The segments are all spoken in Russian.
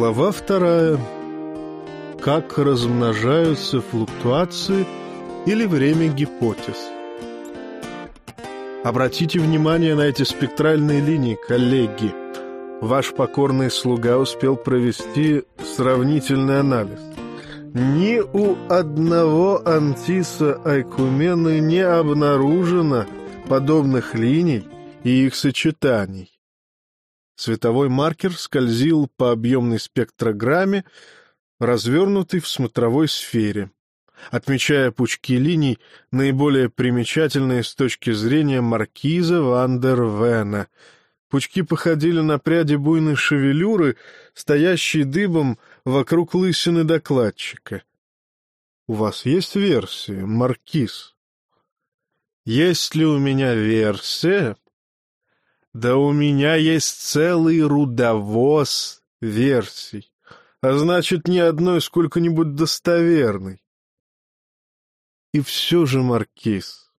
Глава вторая. Как размножаются флуктуации или время гипотез. Обратите внимание на эти спектральные линии, коллеги. Ваш покорный слуга успел провести сравнительный анализ. Ни у одного антиса Айкумены не обнаружено подобных линий и их сочетаний. Световой маркер скользил по объемной спектрограмме, развернутый в смотровой сфере, отмечая пучки линий, наиболее примечательные с точки зрения маркиза Вандервена. Пучки походили на пряди буйной шевелюры, стоящие дыбом вокруг лысины докладчика. — У вас есть версия, маркиз? — Есть ли у меня версия? Да у меня есть целый рудовоз версий, а значит, ни одной сколько-нибудь достоверной. И все же, Маркиз,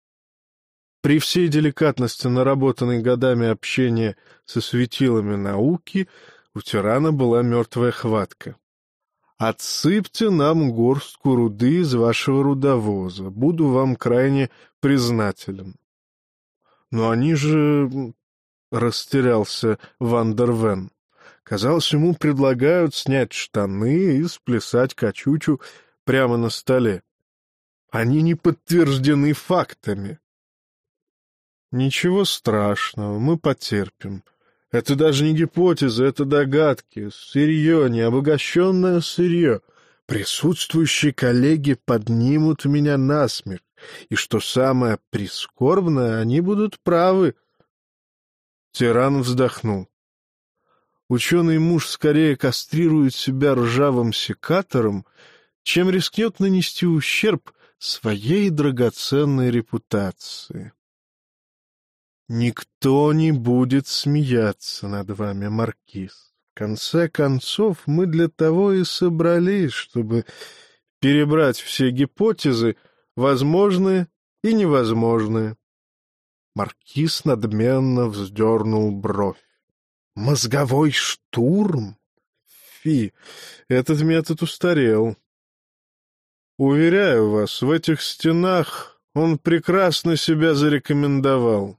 при всей деликатности наработанной годами общения со светилами науки, у тирана была мертвая хватка. Отсыпьте нам горстку руды из вашего рудовоза. Буду вам крайне признателен. Но они же — растерялся Вандервен. Казалось, ему предлагают снять штаны и сплясать качучу прямо на столе. Они не подтверждены фактами. Ничего страшного, мы потерпим. Это даже не гипотеза, это догадки, сырье, необогащенное сырье. Присутствующие коллеги поднимут меня на смех, и, что самое прискорбное, они будут правы — Тиран вздохнул. Ученый муж скорее кастрирует себя ржавым секатором, чем рискнет нанести ущерб своей драгоценной репутации. Никто не будет смеяться над вами, Маркиз. В конце концов, мы для того и собрались, чтобы перебрать все гипотезы, возможные и невозможные. Маркиз надменно вздернул бровь. «Мозговой штурм? Фи, этот метод устарел. Уверяю вас, в этих стенах он прекрасно себя зарекомендовал.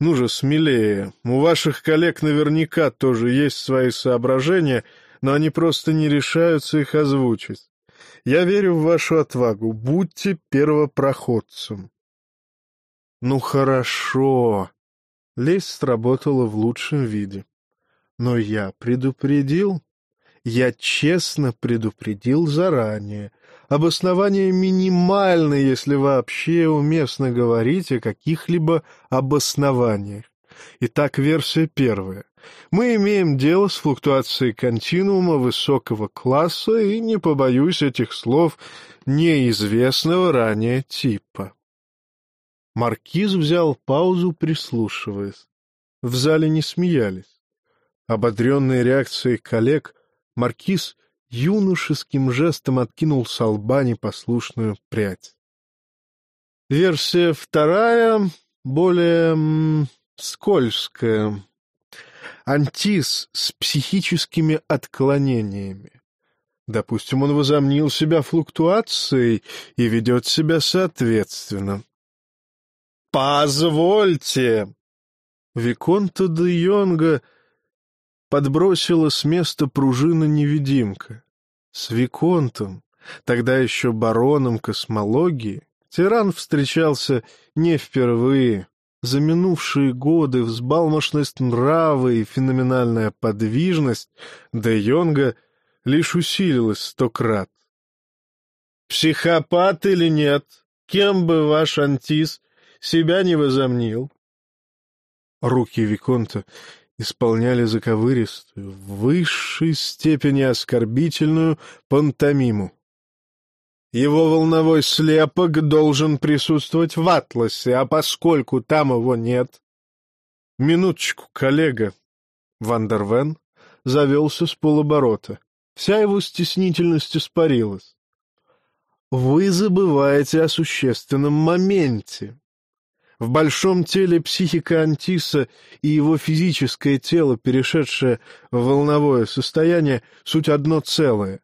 Ну же, смелее. У ваших коллег наверняка тоже есть свои соображения, но они просто не решаются их озвучить. Я верю в вашу отвагу. Будьте первопроходцем. Ну хорошо. Лесть сработала в лучшем виде. Но я предупредил. Я честно предупредил заранее. Обоснование минимально, если вообще уместно говорить о каких-либо обоснованиях. Итак, версия первая. Мы имеем дело с флуктуацией континуума высокого класса и, не побоюсь этих слов, неизвестного ранее типа. Маркиз взял паузу, прислушиваясь. В зале не смеялись. Ободренной реакцией коллег, Маркиз юношеским жестом откинул с лба непослушную прядь. Версия вторая, более м, скользкая. Антис с психическими отклонениями. Допустим, он возомнил себя флуктуацией и ведет себя соответственно. «Позвольте!» Виконта де Йонга подбросила с места пружина-невидимка. С Виконтом, тогда еще бароном космологии, тиран встречался не впервые. За минувшие годы взбалмошность нрава и феноменальная подвижность де Йонга лишь усилилась сто крат. «Психопат или нет? Кем бы ваш антис себя не возомнил. Руки Виконта исполняли заковыристую, в высшей степени оскорбительную пантомиму. Его волновой слепок должен присутствовать в атласе, а поскольку там его нет... Минуточку, коллега. Вандервен завелся с полоборота. Вся его стеснительность испарилась. Вы забываете о существенном моменте. В большом теле психика Антиса и его физическое тело, перешедшее в волновое состояние, суть одно целое.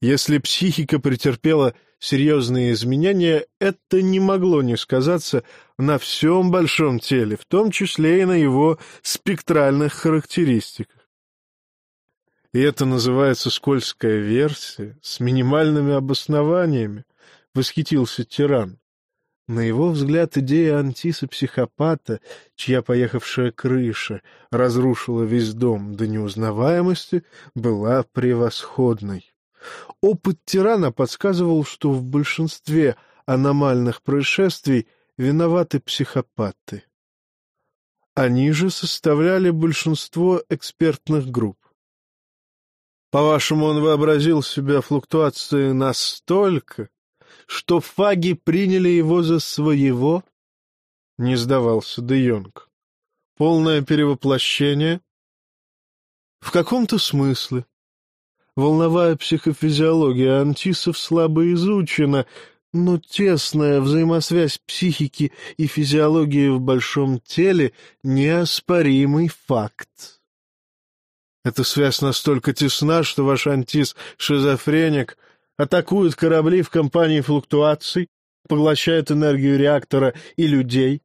Если психика претерпела серьезные изменения, это не могло не сказаться на всем большом теле, в том числе и на его спектральных характеристиках. И это называется скользкая версия с минимальными обоснованиями, — восхитился тиран. На его взгляд, идея антиса-психопата, чья поехавшая крыша разрушила весь дом до неузнаваемости, была превосходной. Опыт тирана подсказывал, что в большинстве аномальных происшествий виноваты психопаты. Они же составляли большинство экспертных групп. По-вашему, он вообразил себя флуктуации настолько, что фаги приняли его за своего? Не сдавался Де Йонг. Полное перевоплощение? В каком-то смысле. Волновая психофизиология антисов слабо изучена, но тесная взаимосвязь психики и физиологии в большом теле — неоспоримый факт. Эта связь настолько тесна, что ваш антис — шизофреник — атакуют корабли в компании флуктуаций, поглощает энергию реактора и людей,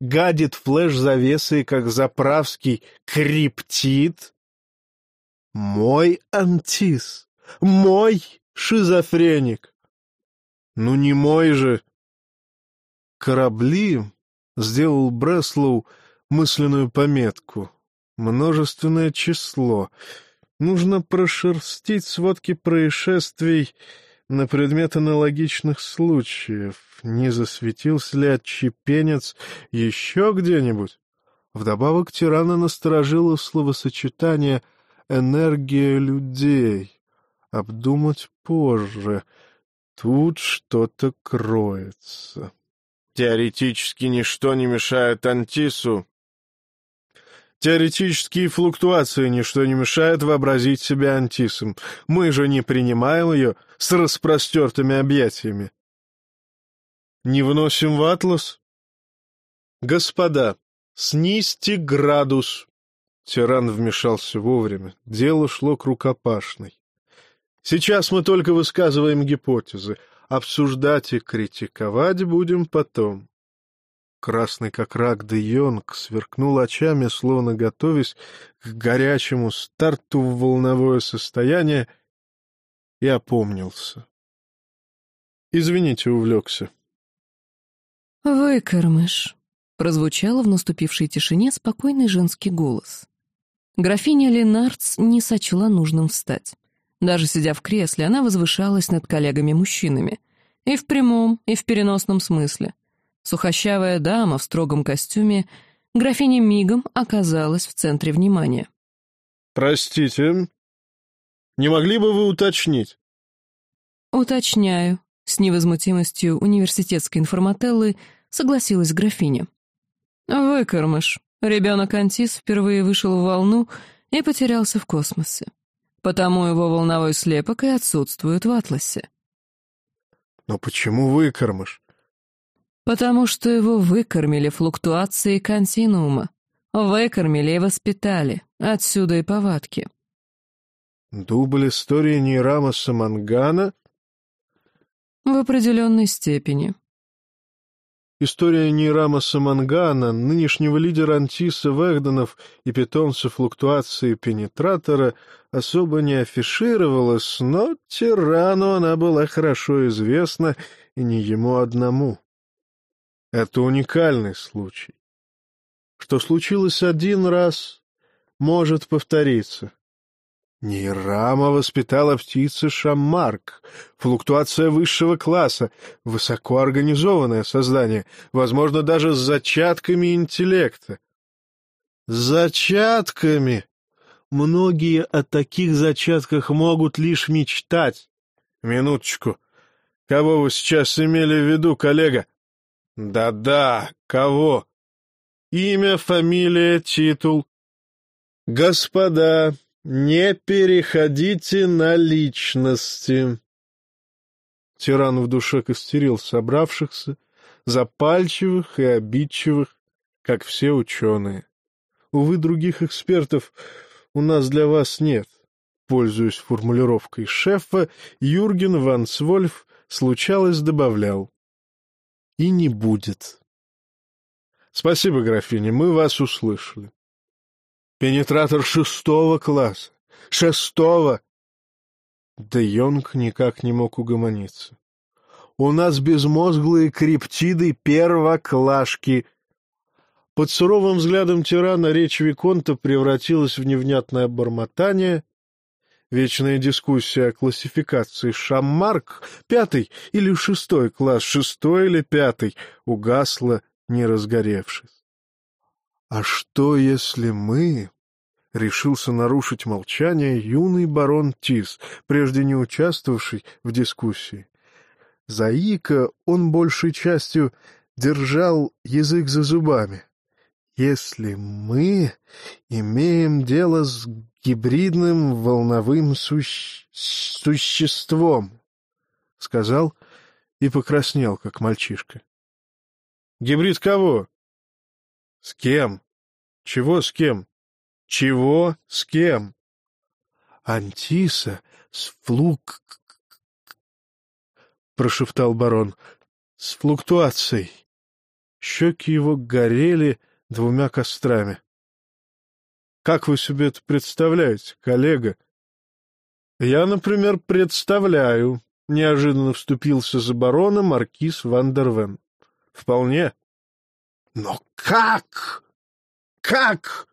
гадит флеш-завесы, как заправский криптид. Мой антис, мой шизофреник. Ну не мой же. Корабли, сделал Бреслоу мысленную пометку. Множественное число — Нужно прошерстить сводки происшествий на предмет аналогичных случаев. Не засветился ли отчепенец еще где-нибудь? Вдобавок тирана насторожило словосочетание «энергия людей». Обдумать позже. Тут что-то кроется. Теоретически ничто не мешает Антису Теоретические флуктуации ничто не мешает вообразить себя антисом. Мы же не принимаем ее с распростертыми объятиями. Не вносим в атлас? Господа, снизьте градус. Тиран вмешался вовремя. Дело шло к рукопашной. Сейчас мы только высказываем гипотезы. Обсуждать и критиковать будем потом. Красный как рак де Йонг сверкнул очами, словно готовясь к горячему старту в волновое состояние, и опомнился. «Извините, увлекся». «Выкормыш», — прозвучало в наступившей тишине спокойный женский голос. Графиня Ленардс не сочла нужным встать. Даже сидя в кресле, она возвышалась над коллегами-мужчинами. И в прямом, и в переносном смысле — Сухощавая дама в строгом костюме, графиня мигом оказалась в центре внимания. «Простите, не могли бы вы уточнить?» «Уточняю», — с невозмутимостью университетской информателлы согласилась графиня. «Выкормыш. Ребенок Антис впервые вышел в волну и потерялся в космосе. Потому его волновой слепок и отсутствует в атласе». «Но почему выкормыш? Потому что его выкормили флуктуации континуума. Выкормили и воспитали. Отсюда и повадки. Дубль истории Нейрамоса Мангана? В определенной степени. История Нейрамоса Мангана, нынешнего лидера Антиса Вэгденов и питомца флуктуации Пенетратора, особо не афишировалась, но тирану она была хорошо известна, и не ему одному. Это уникальный случай. Что случилось один раз, может повториться. Нейрама воспитала птицы Шаммарк, флуктуация высшего класса, высокоорганизованное создание, возможно, даже с зачатками интеллекта. Зачатками! Многие о таких зачатках могут лишь мечтать. Минуточку. Кого вы сейчас имели в виду, коллега? Да-да, кого? Имя, фамилия, титул. Господа, не переходите на личности. Тиран в душе костерил собравшихся, запальчивых и обидчивых, как все ученые. Увы, других экспертов у нас для вас нет. Пользуясь формулировкой шефа, Юрген Ван Свольф случалось добавлял. И не будет. Спасибо, графиня, мы вас услышали. Пенетратор шестого класса. Шестого! Де Йонг никак не мог угомониться. У нас безмозглые криптиды первоклашки. Под суровым взглядом тирана речь Виконта превратилась в невнятное бормотание. Вечная дискуссия о классификации Шаммарк, пятый или шестой класс, шестой или пятый, угасла, не разгоревшись. А что, если мы решился нарушить молчание юный барон Тис, прежде не участвовавший в дискуссии. Заика он большей частью держал язык за зубами. Если мы имеем дело с гибридным волновым суще... существом, — сказал и покраснел, как мальчишка. — Гибрид кого? — С кем? — Чего с кем? Чего? С кем? Антиса с флук... прошептал барон. С флуктуацией. Щеки его горели двумя кострами. Как вы себе это представляете, коллега? Я, например, представляю, неожиданно вступился за барона маркиз Вандервен. Вполне. Но как? Как?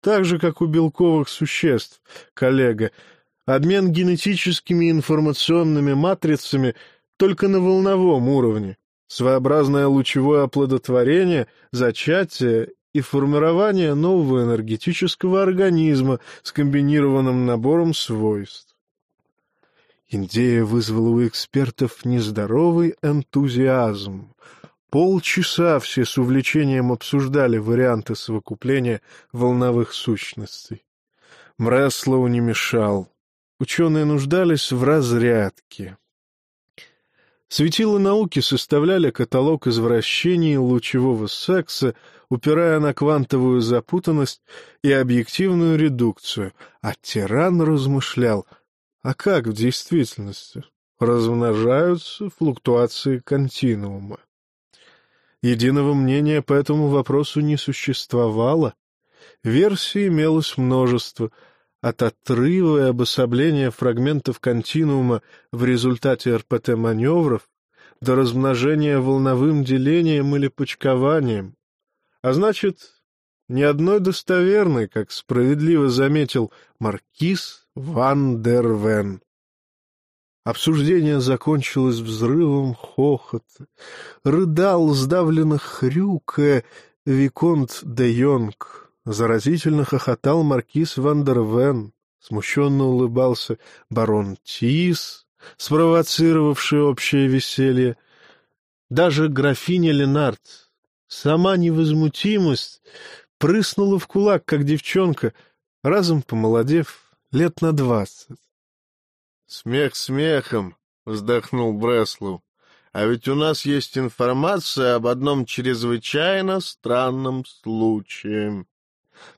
Так же, как у белковых существ, коллега. Обмен генетическими информационными матрицами только на волновом уровне. Своеобразное лучевое оплодотворение, зачатие и формирование нового энергетического организма с комбинированным набором свойств. Идея вызвала у экспертов нездоровый энтузиазм. Полчаса все с увлечением обсуждали варианты совокупления волновых сущностей. Мреслоу не мешал. Ученые нуждались в разрядке. Светила науки составляли каталог извращений лучевого секса, упирая на квантовую запутанность и объективную редукцию, а тиран размышлял, а как в действительности размножаются флуктуации континуума. Единого мнения по этому вопросу не существовало. Версий имелось множество, от отрыва и обособления фрагментов континуума в результате РПТ-маневров до размножения волновым делением или почкованием. А значит, ни одной достоверной, как справедливо заметил маркиз Ван дер Вен. Обсуждение закончилось взрывом хохота. Рыдал, сдавленно хрюкая, Виконт де Йонг. Заразительно хохотал маркиз Вандервен. Смущенно улыбался барон Тис, спровоцировавший общее веселье. Даже графиня Ленард, сама невозмутимость, прыснула в кулак, как девчонка, разом помолодев лет на двадцать. Смех смехом, вздохнул Бреслов. А ведь у нас есть информация об одном чрезвычайно странном случае.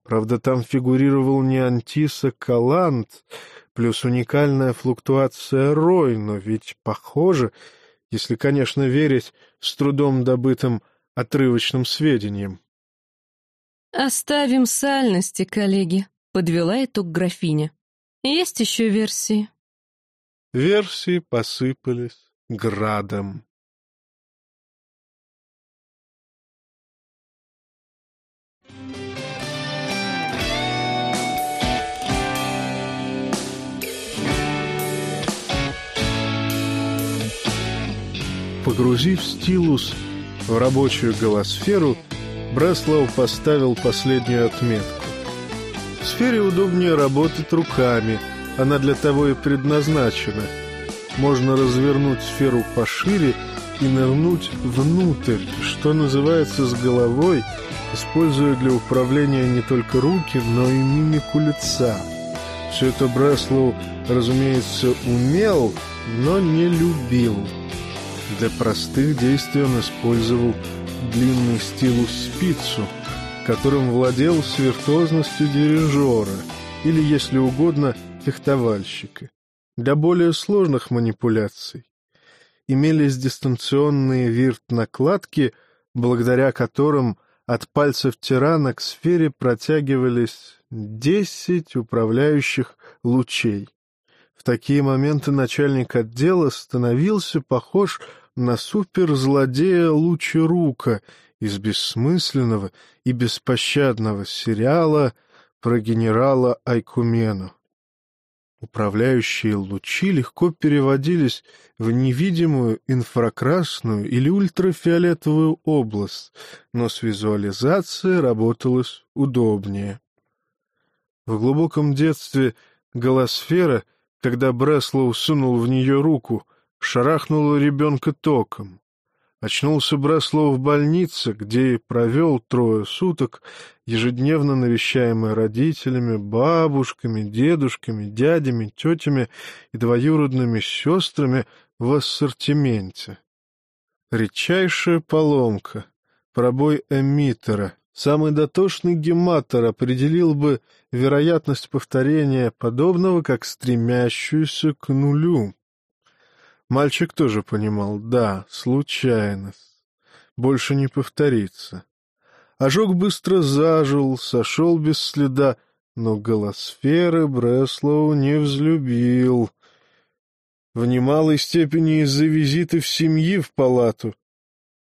Правда, там фигурировал не Антиса Калант, плюс уникальная флуктуация Рой, но ведь похоже, если, конечно, верить с трудом добытым отрывочным сведениям. «Оставим сальности, коллеги», — подвела итог графиня. «Есть еще версии?» Версии посыпались градом. Погрузив стилус в рабочую голосферу, Бреслоу поставил последнюю отметку. В сфере удобнее работать руками — она для того и предназначена. Можно развернуть сферу пошире и нырнуть внутрь, что называется, с головой, используя для управления не только руки, но и мимику лица. Все это Бреслоу, разумеется, умел, но не любил. Для простых действий он использовал длинный стилус-спицу, которым владел с виртуозностью дирижера или, если угодно, фехтовальщика. Для более сложных манипуляций имелись дистанционные вирт-накладки, благодаря которым от пальцев тирана к сфере протягивались десять управляющих лучей. Такие моменты начальник отдела становился похож на суперзлодея Лучерука из бессмысленного и беспощадного сериала про генерала Айкумену. Управляющие лучи легко переводились в невидимую инфракрасную или ультрафиолетовую область, но с визуализацией работалось удобнее. В глубоком детстве голосфера, когда Бреслоу сунул в нее руку, шарахнула ребенка током. Очнулся Бреслоу в больнице, где провел трое суток, ежедневно навещаемый родителями, бабушками, дедушками, дядями, тетями и двоюродными сестрами в ассортименте. Редчайшая поломка, пробой эмиттера. Самый дотошный гематор определил бы вероятность повторения подобного как стремящуюся к нулю. Мальчик тоже понимал, да, случайность. Больше не повторится. Ожог быстро зажил, сошел без следа, но голосферы Бреслоу не взлюбил. В немалой степени из-за визитов семьи в палату.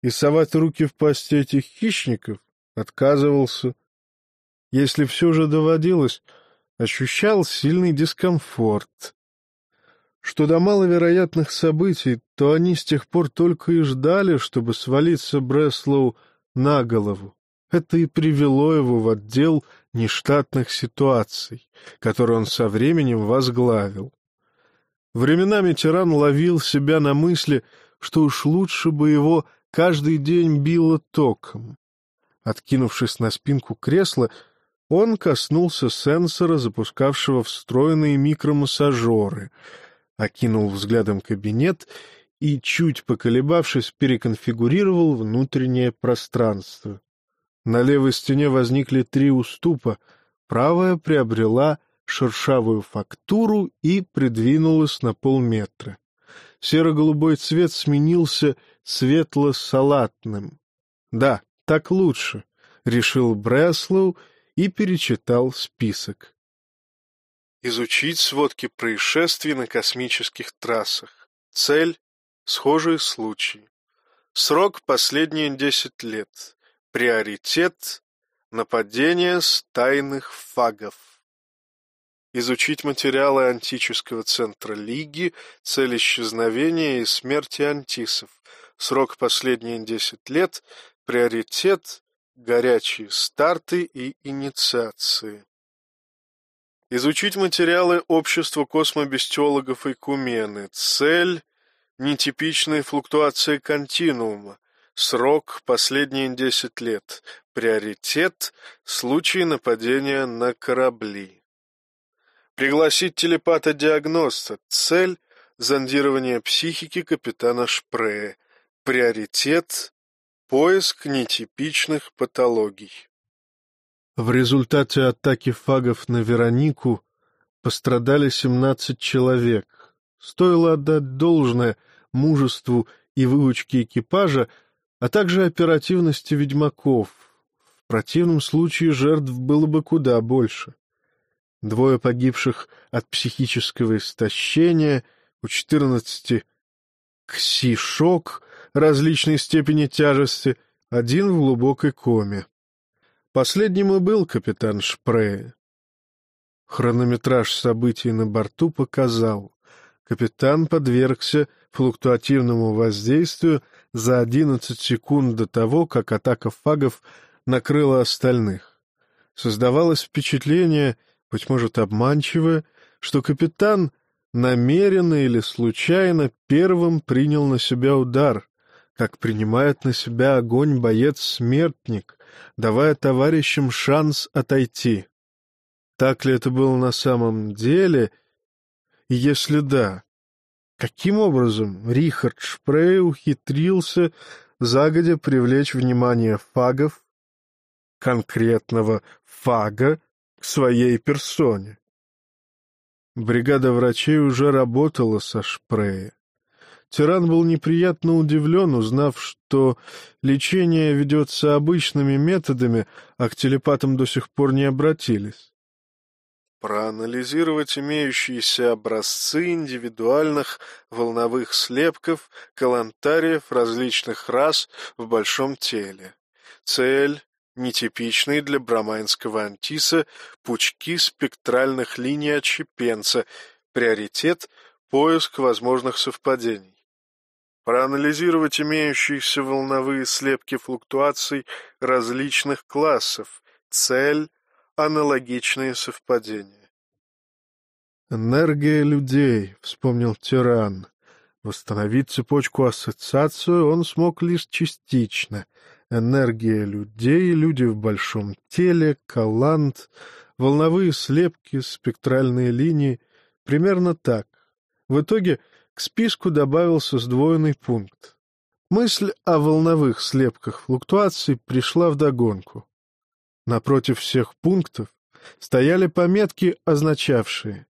И совать руки в пасть этих хищников отказывался. Если все же доводилось, ощущал сильный дискомфорт. Что до маловероятных событий, то они с тех пор только и ждали, чтобы свалиться Бреслоу на голову. Это и привело его в отдел нештатных ситуаций, который он со временем возглавил. Временами тиран ловил себя на мысли, что уж лучше бы его каждый день било током. Откинувшись на спинку кресла, он коснулся сенсора, запускавшего встроенные микромассажеры, окинул взглядом кабинет и, чуть поколебавшись, переконфигурировал внутреннее пространство. На левой стене возникли три уступа, правая приобрела шершавую фактуру и придвинулась на полметра. Серо-голубой цвет сменился светло-салатным. Да, так лучше, — решил Бреслоу и перечитал список. Изучить сводки происшествий на космических трассах. Цель — схожие случаи. Срок — последние десять лет. Приоритет — нападение с тайных фагов. Изучить материалы антического центра Лиги, цель исчезновения и смерти антисов. Срок последние десять лет. Приоритет — горячие старты и инициации. Изучить материалы общества космобестиологов и кумены. Цель — нетипичные флуктуации континуума. Срок — последние десять лет. Приоритет — случаи нападения на корабли. Пригласить телепата-диагноста. Цель — зондирование психики капитана Шпрея. Приоритет — поиск нетипичных патологий. В результате атаки фагов на Веронику пострадали 17 человек. Стоило отдать должное мужеству и выучке экипажа, а также оперативности ведьмаков. В противном случае жертв было бы куда больше. Двое погибших от психического истощения, у четырнадцати кси-шок различной степени тяжести, один в глубокой коме. Последним и был капитан Шпрее. Хронометраж событий на борту показал, капитан подвергся флуктуативному воздействию за 11 секунд до того, как атака фагов накрыла остальных. Создавалось впечатление, быть может обманчивое, что капитан намеренно или случайно первым принял на себя удар, как принимает на себя огонь боец-смертник, давая товарищам шанс отойти. Так ли это было на самом деле? И если да, Каким образом Рихард Шпрей ухитрился загодя привлечь внимание фагов, конкретного фага, к своей персоне? Бригада врачей уже работала со Шпрея. Тиран был неприятно удивлен, узнав, что лечение ведется обычными методами, а к телепатам до сих пор не обратились. Проанализировать имеющиеся образцы индивидуальных волновых слепков, калантариев различных рас в большом теле. Цель нетипичные для брамайнского антиса пучки спектральных линий отщепенца, приоритет — поиск возможных совпадений. Проанализировать имеющиеся волновые слепки флуктуаций различных классов, цель — аналогичные совпадения. «Энергия людей», — вспомнил тиран. Восстановить цепочку-ассоциацию он смог лишь частично — энергия людей, люди в большом теле, калант, волновые слепки, спектральные линии. Примерно так. В итоге к списку добавился сдвоенный пункт. Мысль о волновых слепках флуктуаций пришла вдогонку. Напротив всех пунктов стояли пометки, означавшие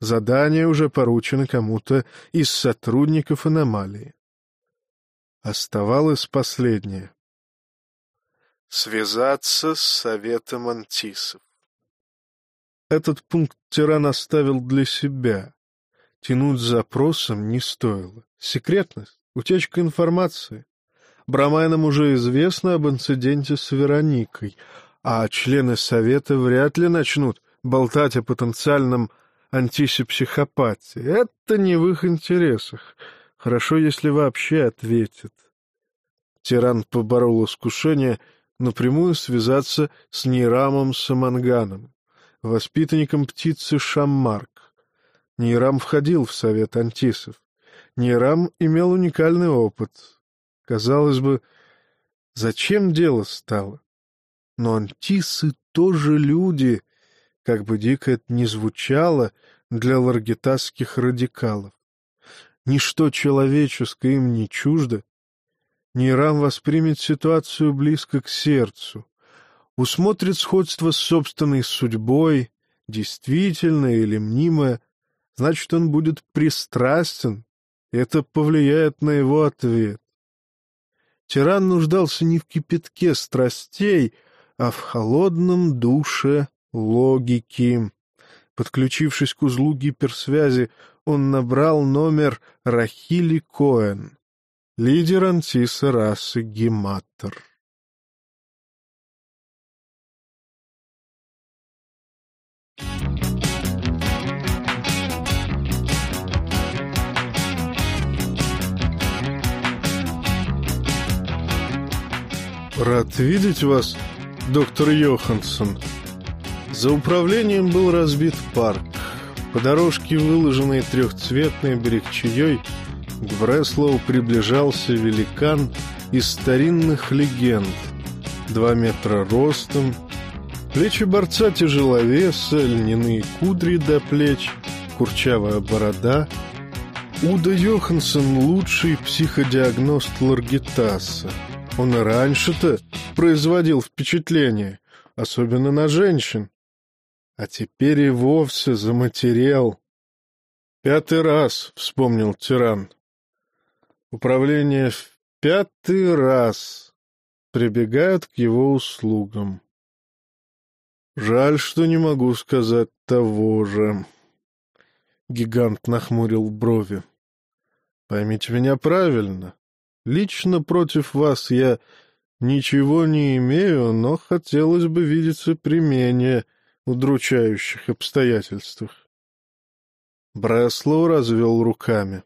«Задание уже поручено кому-то из сотрудников аномалии». Оставалось последнее связаться с советом антисов. Этот пункт тиран оставил для себя. Тянуть запросом не стоило. Секретность, утечка информации. Брамайнам уже известно об инциденте с Вероникой, а члены совета вряд ли начнут болтать о потенциальном антисе-психопатии. Это не в их интересах. Хорошо, если вообще ответят. Тиран поборол искушение — напрямую связаться с Нейрамом Саманганом, воспитанником птицы Шаммарк. Нейрам входил в совет антисов. Нейрам имел уникальный опыт. Казалось бы, зачем дело стало? Но антисы тоже люди, как бы дико это ни звучало для ларгетасских радикалов. Ничто человеческое им не чуждо, Нейрам воспримет ситуацию близко к сердцу, усмотрит сходство с собственной судьбой, действительное или мнимое, значит, он будет пристрастен, и это повлияет на его ответ. Тиран нуждался не в кипятке страстей, а в холодном душе логики. Подключившись к узлу гиперсвязи, он набрал номер Рахили Коэн лидер антиса расы Гематор. Рад видеть вас, доктор Йоханссон. За управлением был разбит парк. По дорожке, выложенной трехцветной берегчаей, к Бреслоу приближался великан из старинных легенд. Два метра ростом, плечи борца тяжеловеса, льняные кудри до плеч, курчавая борода. Уда Йоханссон — лучший психодиагност Ларгитаса. Он и раньше-то производил впечатление, особенно на женщин. А теперь и вовсе заматерел. «Пятый раз», — вспомнил тиран, Управление в пятый раз прибегает к его услугам. Жаль, что не могу сказать того же. Гигант нахмурил брови. Поймите меня правильно. Лично против вас я ничего не имею, но хотелось бы видеться при удручающих обстоятельствах. Бреслоу развел руками.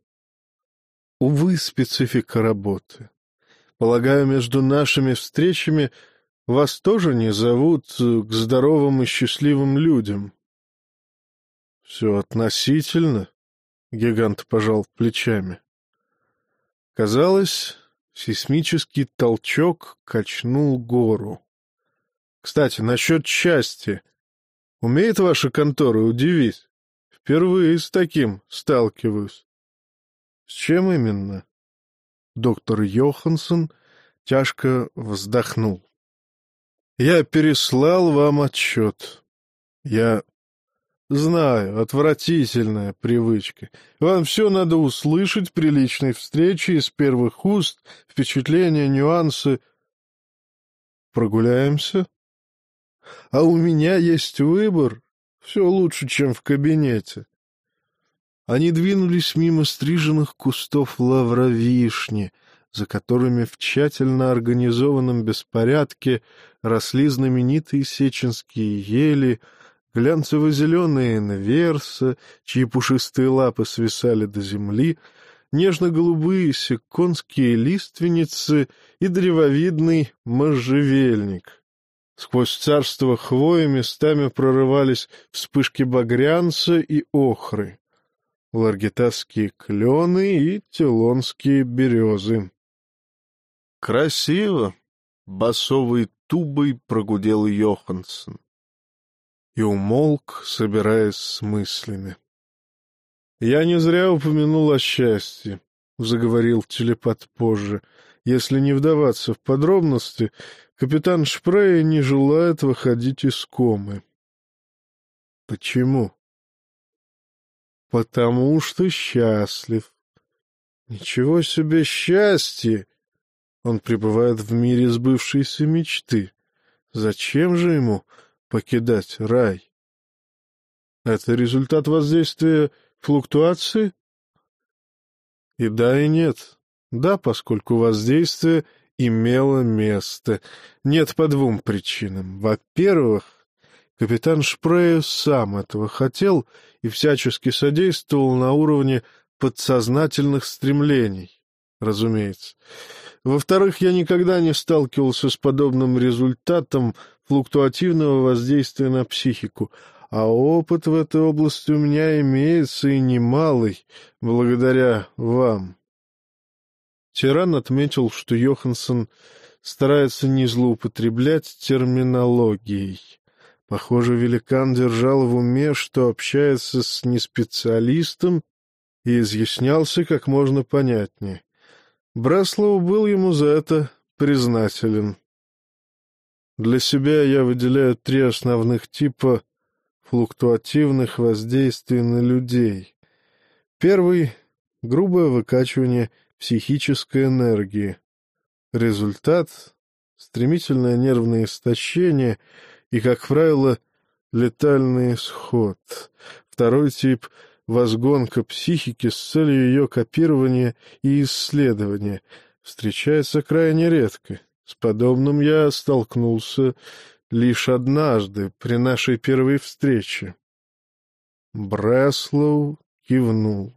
Увы, специфика работы. Полагаю, между нашими встречами вас тоже не зовут к здоровым и счастливым людям. — Все относительно, — гигант пожал плечами. Казалось, сейсмический толчок качнул гору. Кстати, насчет счастья. Умеет ваша контора удивить? Впервые с таким сталкиваюсь. С чем именно? Доктор Йоханссон тяжко вздохнул. Я переслал вам отчет. Я знаю, отвратительная привычка. Вам все надо услышать при личной встрече из первых уст, впечатления, нюансы. Прогуляемся? А у меня есть выбор. Все лучше, чем в кабинете. Они двинулись мимо стриженных кустов лавровишни, за которыми в тщательно организованном беспорядке росли знаменитые сеченские ели, глянцево-зеленые инверса, чьи пушистые лапы свисали до земли, нежно-голубые секонские лиственницы и древовидный можжевельник. Сквозь царство хвои местами прорывались вспышки багрянца и охры, ларгитасские клены и телонские березы. «Красиво!» — басовой тубой прогудел Йоханссон. И умолк, собираясь с мыслями. «Я не зря упомянул о счастье», — заговорил телепат позже. «Если не вдаваться в подробности, капитан Шпрея не желает выходить из комы». «Почему?» «Потому что счастлив». «Ничего себе счастье!» Он пребывает в мире сбывшейся мечты. Зачем же ему покидать рай? Это результат воздействия флуктуации? И да, и нет. Да, поскольку воздействие имело место. Нет по двум причинам. Во-первых, капитан Шпрея сам этого хотел и всячески содействовал на уровне подсознательных стремлений, разумеется. Во-вторых, я никогда не сталкивался с подобным результатом флуктуативного воздействия на психику, а опыт в этой области у меня имеется и немалый, благодаря вам. Тиран отметил, что Йоханссон старается не злоупотреблять терминологией. Похоже, великан держал в уме, что общается с неспециалистом и изъяснялся как можно понятнее. Браслов был ему за это признателен. Для себя я выделяю три основных типа флуктуативных воздействий на людей. Первый — грубое выкачивание психической энергии. Результат — стремительное нервное истощение и, как правило, летальный исход. Второй тип — возгонка психики с целью ее копирования и исследования встречается крайне редко. С подобным я столкнулся лишь однажды, при нашей первой встрече. Бреслоу кивнул.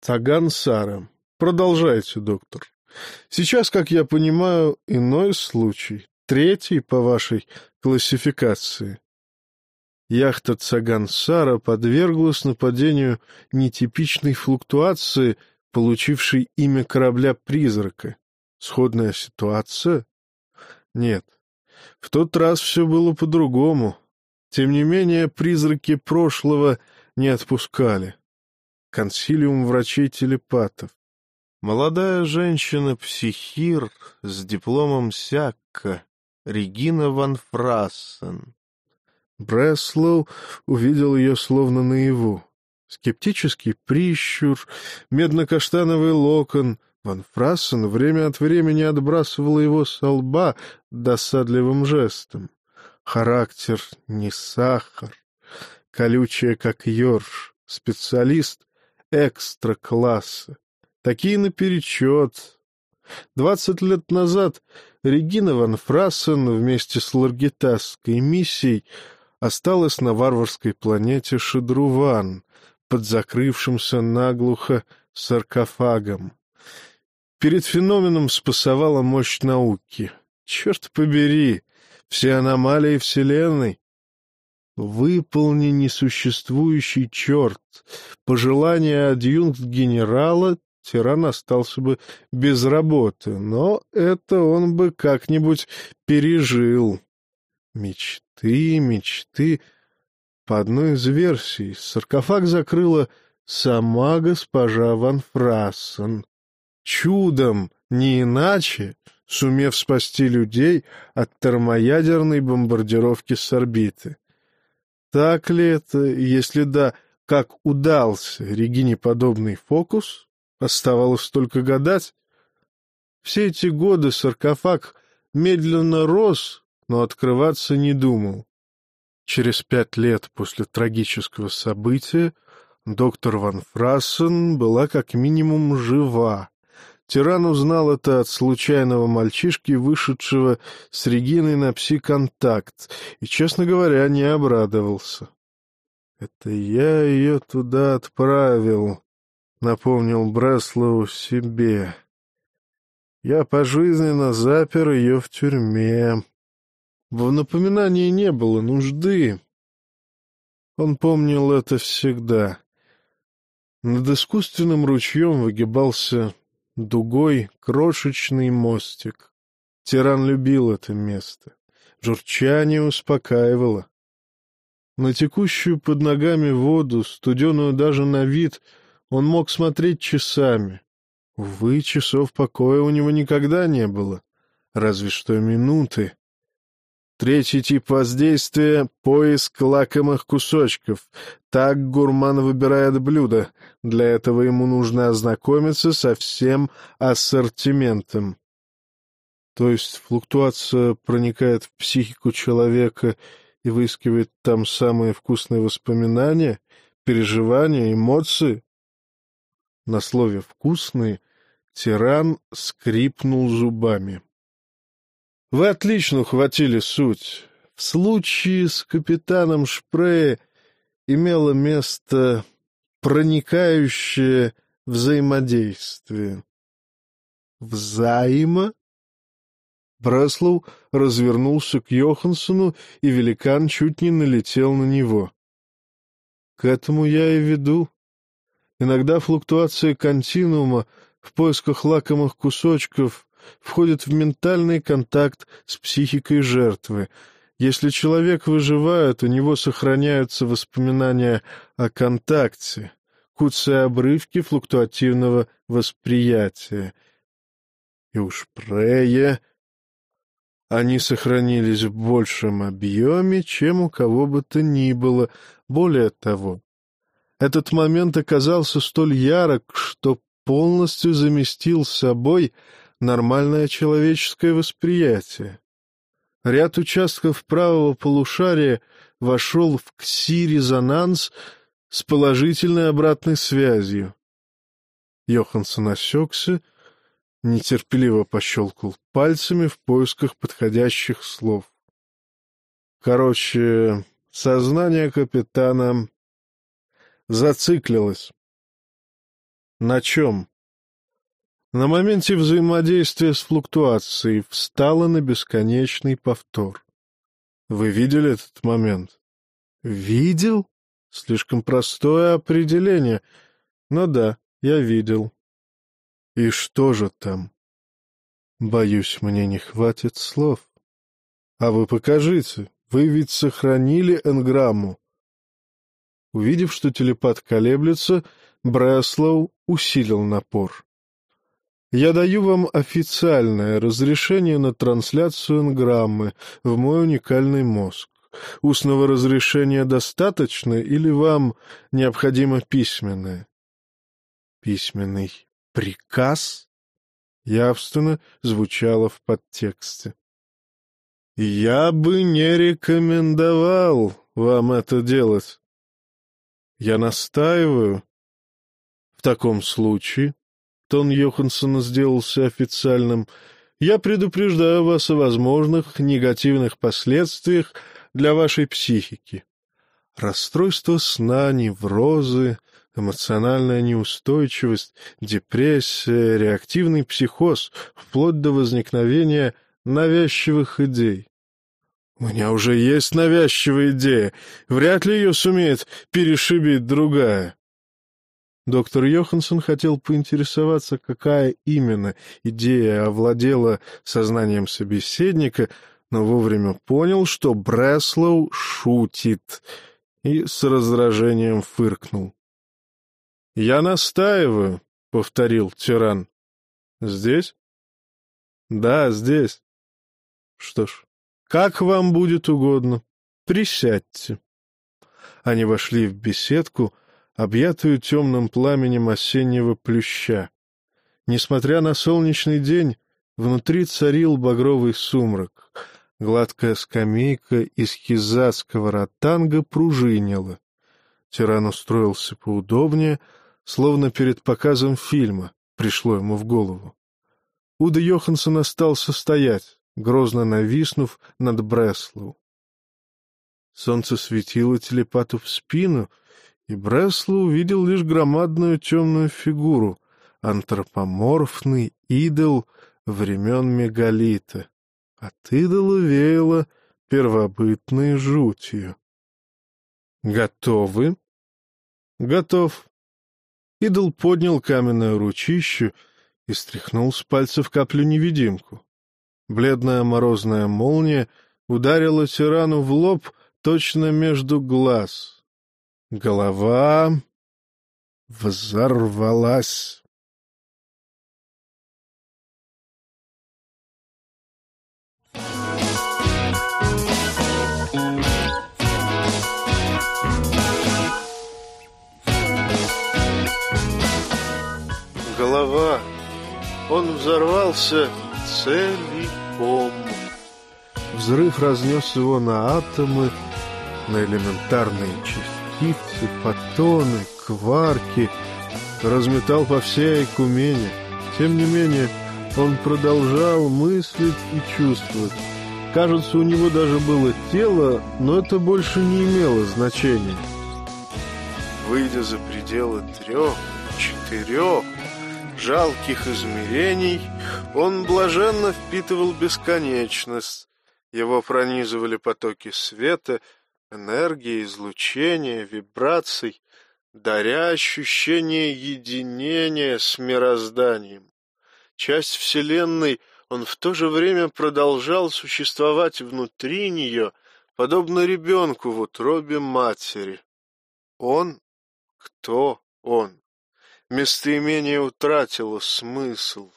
Таган Сара. Продолжайте, доктор. Сейчас, как я понимаю, иной случай, третий по вашей классификации. Яхта Цаган-Сара подверглась нападению нетипичной флуктуации, получившей имя корабля-призрака. Сходная ситуация? Нет. В тот раз все было по-другому. Тем не менее, призраки прошлого не отпускали. Консилиум врачей-телепатов. Молодая женщина-психир с дипломом Сякка, Регина ван Фрассен, Бреслоу увидел ее словно наяву. Скептический прищур, медно-каштановый локон. Ван Фрассен время от времени отбрасывал его со лба досадливым жестом. Характер не сахар, колючая, как ёрш, специалист экстра-класса. Такие наперечет. Двадцать лет назад Регина Ван Фрассен вместе с Ларгитасской миссией осталась на варварской планете Шедруван под закрывшимся наглухо саркофагом. Перед феноменом спасовала мощь науки. Черт побери, все аномалии Вселенной. Выполни несуществующий черт. Пожелание адъюнкт генерала тиран остался бы без работы, но это он бы как-нибудь пережил. Мечты, мечты. По одной из версий, саркофаг закрыла сама госпожа Ван Фрассен. Чудом, не иначе, сумев спасти людей от термоядерной бомбардировки с орбиты. Так ли это, если да, как удался Регине подобный фокус, оставалось только гадать. Все эти годы саркофаг медленно рос, но открываться не думал. Через пять лет после трагического события доктор Ван Фрассен была как минимум жива. Тиран узнал это от случайного мальчишки, вышедшего с Региной на пси-контакт, и, честно говоря, не обрадовался. «Это я ее туда отправил», — напомнил Бреслоу себе. «Я пожизненно запер ее в тюрьме». В напоминании не было нужды. Он помнил это всегда. Над искусственным ручьем выгибался дугой крошечный мостик. Тиран любил это место. Журчание успокаивало. На текущую под ногами воду, студеную даже на вид, он мог смотреть часами. Увы, часов покоя у него никогда не было, разве что минуты. Третий тип воздействия — поиск лакомых кусочков. Так гурман выбирает блюдо. Для этого ему нужно ознакомиться со всем ассортиментом. То есть флуктуация проникает в психику человека и выискивает там самые вкусные воспоминания, переживания, эмоции? На слове «вкусные» тиран скрипнул зубами. Вы отлично ухватили суть. В случае с капитаном Шпрее имело место проникающее взаимодействие. Взаимо? Бреслоу развернулся к Йоханссону, и великан чуть не налетел на него. К этому я и веду. Иногда флуктуация континуума в поисках лакомых кусочков входит в ментальный контакт с психикой жертвы. Если человек выживает, у него сохраняются воспоминания о контакте, куцые обрывки флуктуативного восприятия. И уж Прея они сохранились в большем объеме, чем у кого бы то ни было. Более того, этот момент оказался столь ярок, что полностью заместил собой нормальное человеческое восприятие. Ряд участков правого полушария вошел в кси-резонанс с положительной обратной связью. Йоханссон осекся, нетерпеливо пощелкал пальцами в поисках подходящих слов. Короче, сознание капитана зациклилось. На чем? На моменте взаимодействия с флуктуацией встала на бесконечный повтор. Вы видели этот момент? Видел? Слишком простое определение. Но да, я видел. И что же там? Боюсь, мне не хватит слов. А вы покажите, вы ведь сохранили энграмму. Увидев, что телепат колеблется, Бреслоу усилил напор. Я даю вам официальное разрешение на трансляцию энграммы в мой уникальный мозг. Устного разрешения достаточно или вам необходимо письменное? Письменный приказ явственно звучало в подтексте. Я бы не рекомендовал вам это делать. Я настаиваю. В таком случае Тон Йоханссона сделался официальным. «Я предупреждаю вас о возможных негативных последствиях для вашей психики. Расстройство сна, неврозы, эмоциональная неустойчивость, депрессия, реактивный психоз, вплоть до возникновения навязчивых идей. У меня уже есть навязчивая идея. Вряд ли ее сумеет перешибить другая. Доктор Йоханссон хотел поинтересоваться, какая именно идея овладела сознанием собеседника, но вовремя понял, что Бреслоу шутит, и с раздражением фыркнул. «Я настаиваю», — повторил тиран. «Здесь?» «Да, здесь». «Что ж, как вам будет угодно. Присядьте». Они вошли в беседку, объятую темным пламенем осеннего плюща. Несмотря на солнечный день, внутри царил багровый сумрак. Гладкая скамейка из хизатского ротанга пружинила. Тиран устроился поудобнее, словно перед показом фильма, пришло ему в голову. Уда Йоханссон остался стоять, грозно нависнув над Бреслоу. Солнце светило телепату в спину, и Бреслоу увидел лишь громадную темную фигуру, антропоморфный идол времен мегалита. От идола веяло первобытной жутью. «Готовы?» «Готов». Идол поднял каменное ручище и стряхнул с пальцев каплю-невидимку. Бледная морозная молния ударила тирану в лоб точно между глаз. Голова взорвалась. Голова. Он взорвался целиком. Взрыв разнес его на атомы, на элементарные частицы, фотоны, кварки, разметал по всей Айкумене. Тем не менее, он продолжал мыслить и чувствовать. Кажется, у него даже было тело, но это больше не имело значения. Выйдя за пределы трех, четырех, жалких измерений, он блаженно впитывал бесконечность. Его пронизывали потоки света, энергии, излучения, вибраций, даря ощущение единения с мирозданием. Часть Вселенной, он в то же время продолжал существовать внутри нее, подобно ребенку в утробе матери. Он? Кто он? Местоимение утратило смысл.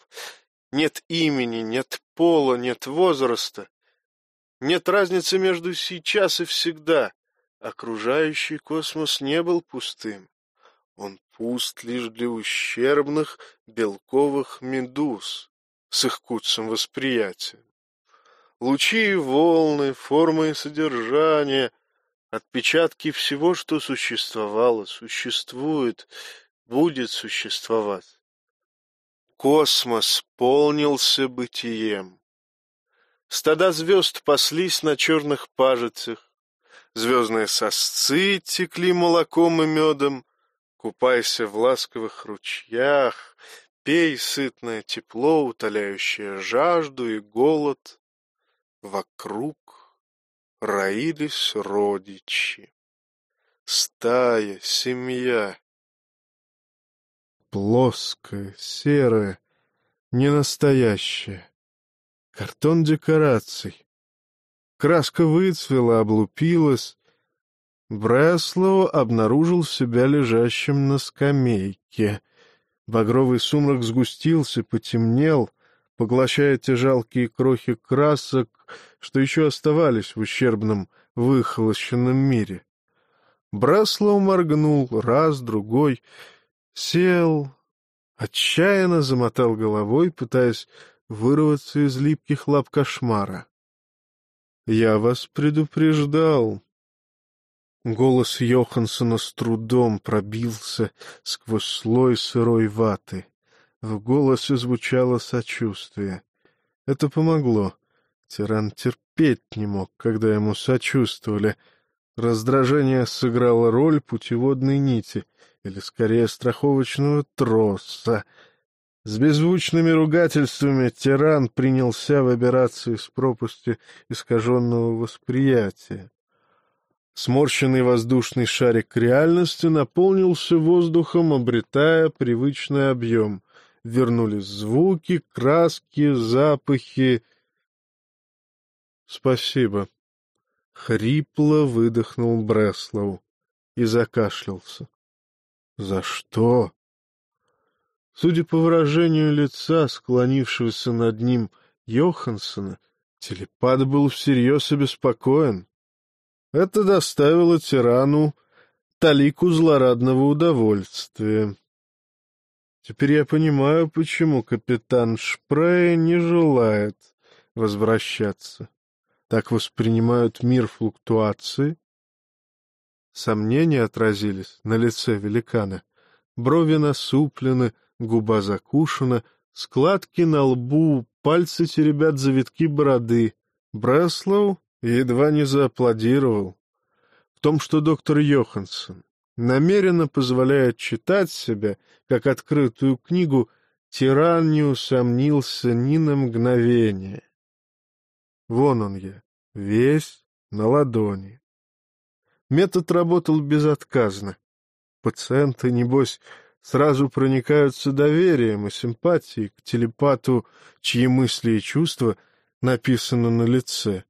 Нет имени, нет пола, нет возраста. Нет разницы между сейчас и всегда. Окружающий космос не был пустым. Он пуст лишь для ущербных белковых медуз с их куцым восприятием. Лучи и волны, формы и содержание, отпечатки всего, что существовало, существует, будет существовать. Космос полнился бытием. Стада звезд паслись на черных пажицах. Звездные сосцы текли молоком и медом. Купайся в ласковых ручьях, пей сытное тепло, утоляющее жажду и голод. Вокруг роились родичи. Стая, семья. Плоская, серая, ненастоящая. Картон декораций. Краска выцвела, облупилась. Бреслоу обнаружил себя лежащим на скамейке. Багровый сумрак сгустился, потемнел, поглощая те жалкие крохи красок, что еще оставались в ущербном, выхолощенном мире. Браслоу моргнул раз, другой, сел, отчаянно замотал головой, пытаясь вырваться из липких лап кошмара. «Я вас предупреждал». Голос Йохансона с трудом пробился сквозь слой сырой ваты. В голосе звучало сочувствие. Это помогло. Тиран терпеть не мог, когда ему сочувствовали. Раздражение сыграло роль путеводной нити, или скорее страховочного троса — с беззвучными ругательствами тиран принялся выбираться из пропасти искаженного восприятия. Сморщенный воздушный шарик реальности наполнился воздухом, обретая привычный объем. Вернулись звуки, краски, запахи. «Спасибо», — хрипло выдохнул Бреслоу и закашлялся. За что? Судя по выражению лица, склонившегося над ним Йоханссона, телепат был всерьез обеспокоен. Это доставило тирану талику злорадного удовольствия. Теперь я понимаю, почему капитан Шпрей не желает возвращаться. Так воспринимают мир флуктуации. Сомнения отразились на лице великана. Брови насуплены, губа закушена, складки на лбу, пальцы теребят завитки бороды. Бреслоу едва не зааплодировал. В том, что доктор Йоханссон намеренно позволяет читать себя, как открытую книгу, тиран не усомнился ни на мгновение. Вон он я, весь на ладони. Метод работал безотказно. Пациенты, небось, сразу проникаются доверием и симпатией к телепату, чьи мысли и чувства написаны на лице.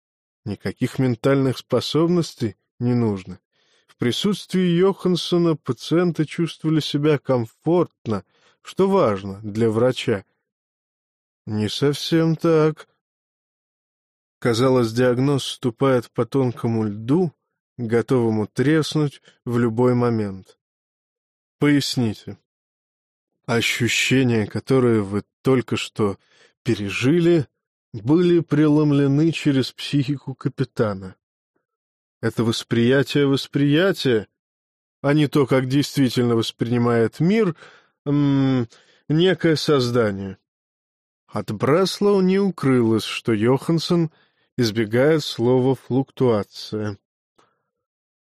Никаких ментальных способностей не нужно. В присутствии Йоханссона пациенты чувствовали себя комфортно, что важно для врача. Не совсем так. Казалось, диагноз ступает по тонкому льду, готовому треснуть в любой момент. Поясните. Ощущения, которые вы только что пережили, были преломлены через психику капитана. Это восприятие восприятия, а не то, как действительно воспринимает мир м -м, некое создание. От Бреслоу не укрылось, что Йоханссон избегает слова «флуктуация».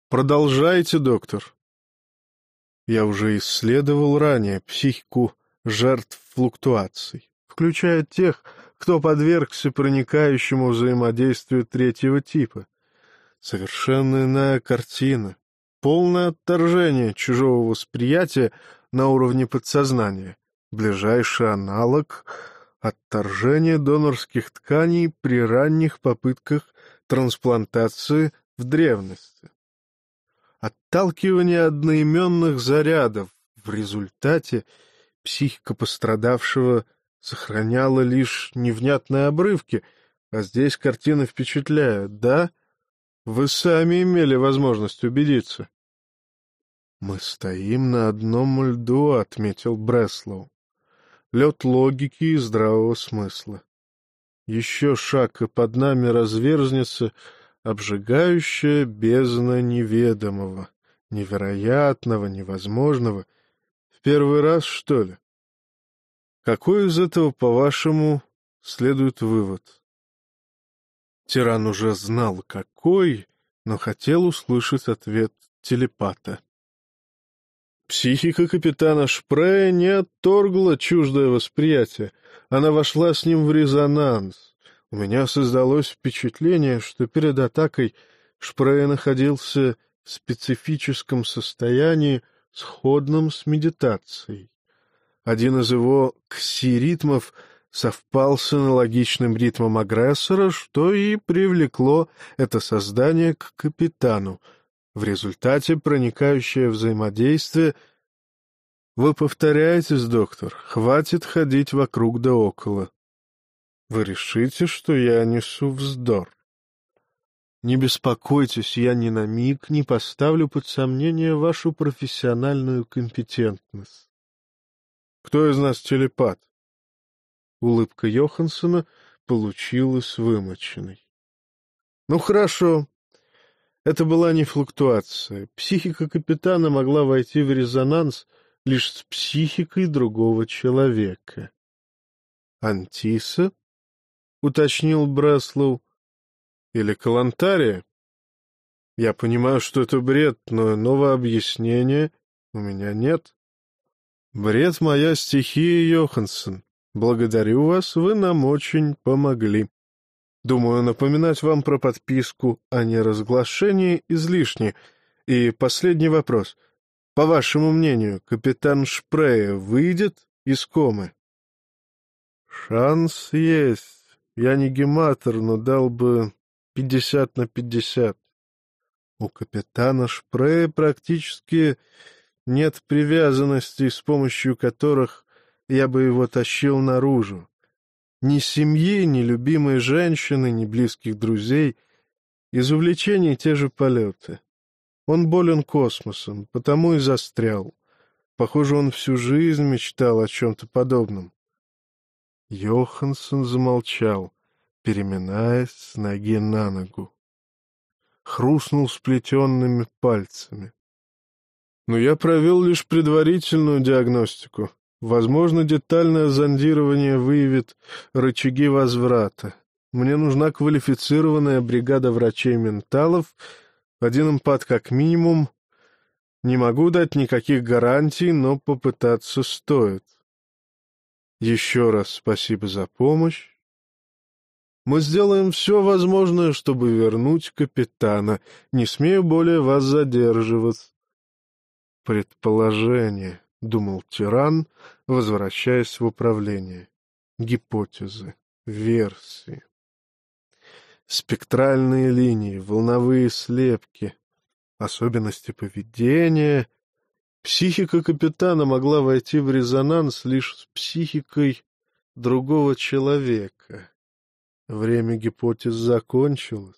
«Продолжайте, доктор». Я уже исследовал ранее психику жертв флуктуаций, включая тех, кто подвергся проникающему взаимодействию третьего типа. Совершенно иная картина, полное отторжение чужого восприятия на уровне подсознания, ближайший аналог отторжения донорских тканей при ранних попытках трансплантации в древности отталкивание одноименных зарядов. В результате психика пострадавшего сохраняла лишь невнятные обрывки, а здесь картина впечатляет, да? Вы сами имели возможность убедиться. «Мы стоим на одном льду», — отметил Бреслоу. «Лед логики и здравого смысла. Еще шаг, и под нами разверзнется обжигающая бездна неведомого, невероятного, невозможного. В первый раз, что ли? Какой из этого, по-вашему, следует вывод? Тиран уже знал, какой, но хотел услышать ответ телепата. Психика капитана Шпрея не отторгла чуждое восприятие, она вошла с ним в резонанс. У меня создалось впечатление, что перед атакой Шпрей находился в специфическом состоянии, сходном с медитацией. Один из его кси-ритмов совпал с аналогичным ритмом агрессора, что и привлекло это создание к капитану. В результате проникающее взаимодействие... Вы повторяетесь, доктор, хватит ходить вокруг да около. Вы решите, что я несу вздор. Не беспокойтесь, я ни на миг не поставлю под сомнение вашу профессиональную компетентность. Кто из нас телепат? Улыбка Йоханссона получилась вымоченной. Ну, хорошо. Это была не флуктуация. Психика капитана могла войти в резонанс лишь с психикой другого человека. Антиса — уточнил Бреслоу. — Или Калантария? Я понимаю, что это бред, но нового объяснения у меня нет. Бред — моя стихия, Йоханссон. Благодарю вас, вы нам очень помогли. Думаю, напоминать вам про подписку о неразглашении излишне. И последний вопрос. По вашему мнению, капитан Шпрея выйдет из комы? Шанс есть. Я не гематор, но дал бы пятьдесят на пятьдесят. У капитана Шпрея практически нет привязанностей, с помощью которых я бы его тащил наружу. Ни семьи, ни любимой женщины, ни близких друзей. Из увлечений те же полеты. Он болен космосом, потому и застрял. Похоже, он всю жизнь мечтал о чем-то подобном. Йоханссон замолчал, переминаясь с ноги на ногу. Хрустнул сплетенными пальцами. Но я провел лишь предварительную диагностику. Возможно, детальное зондирование выявит рычаги возврата. Мне нужна квалифицированная бригада врачей-менталов, один импат как минимум. Не могу дать никаких гарантий, но попытаться стоит. Еще раз спасибо за помощь. Мы сделаем все возможное, чтобы вернуть капитана. Не смею более вас задерживать. Предположение. — думал тиран, возвращаясь в управление. Гипотезы, версии. Спектральные линии, волновые слепки, особенности поведения. Психика капитана могла войти в резонанс лишь с психикой другого человека. Время гипотез закончилось.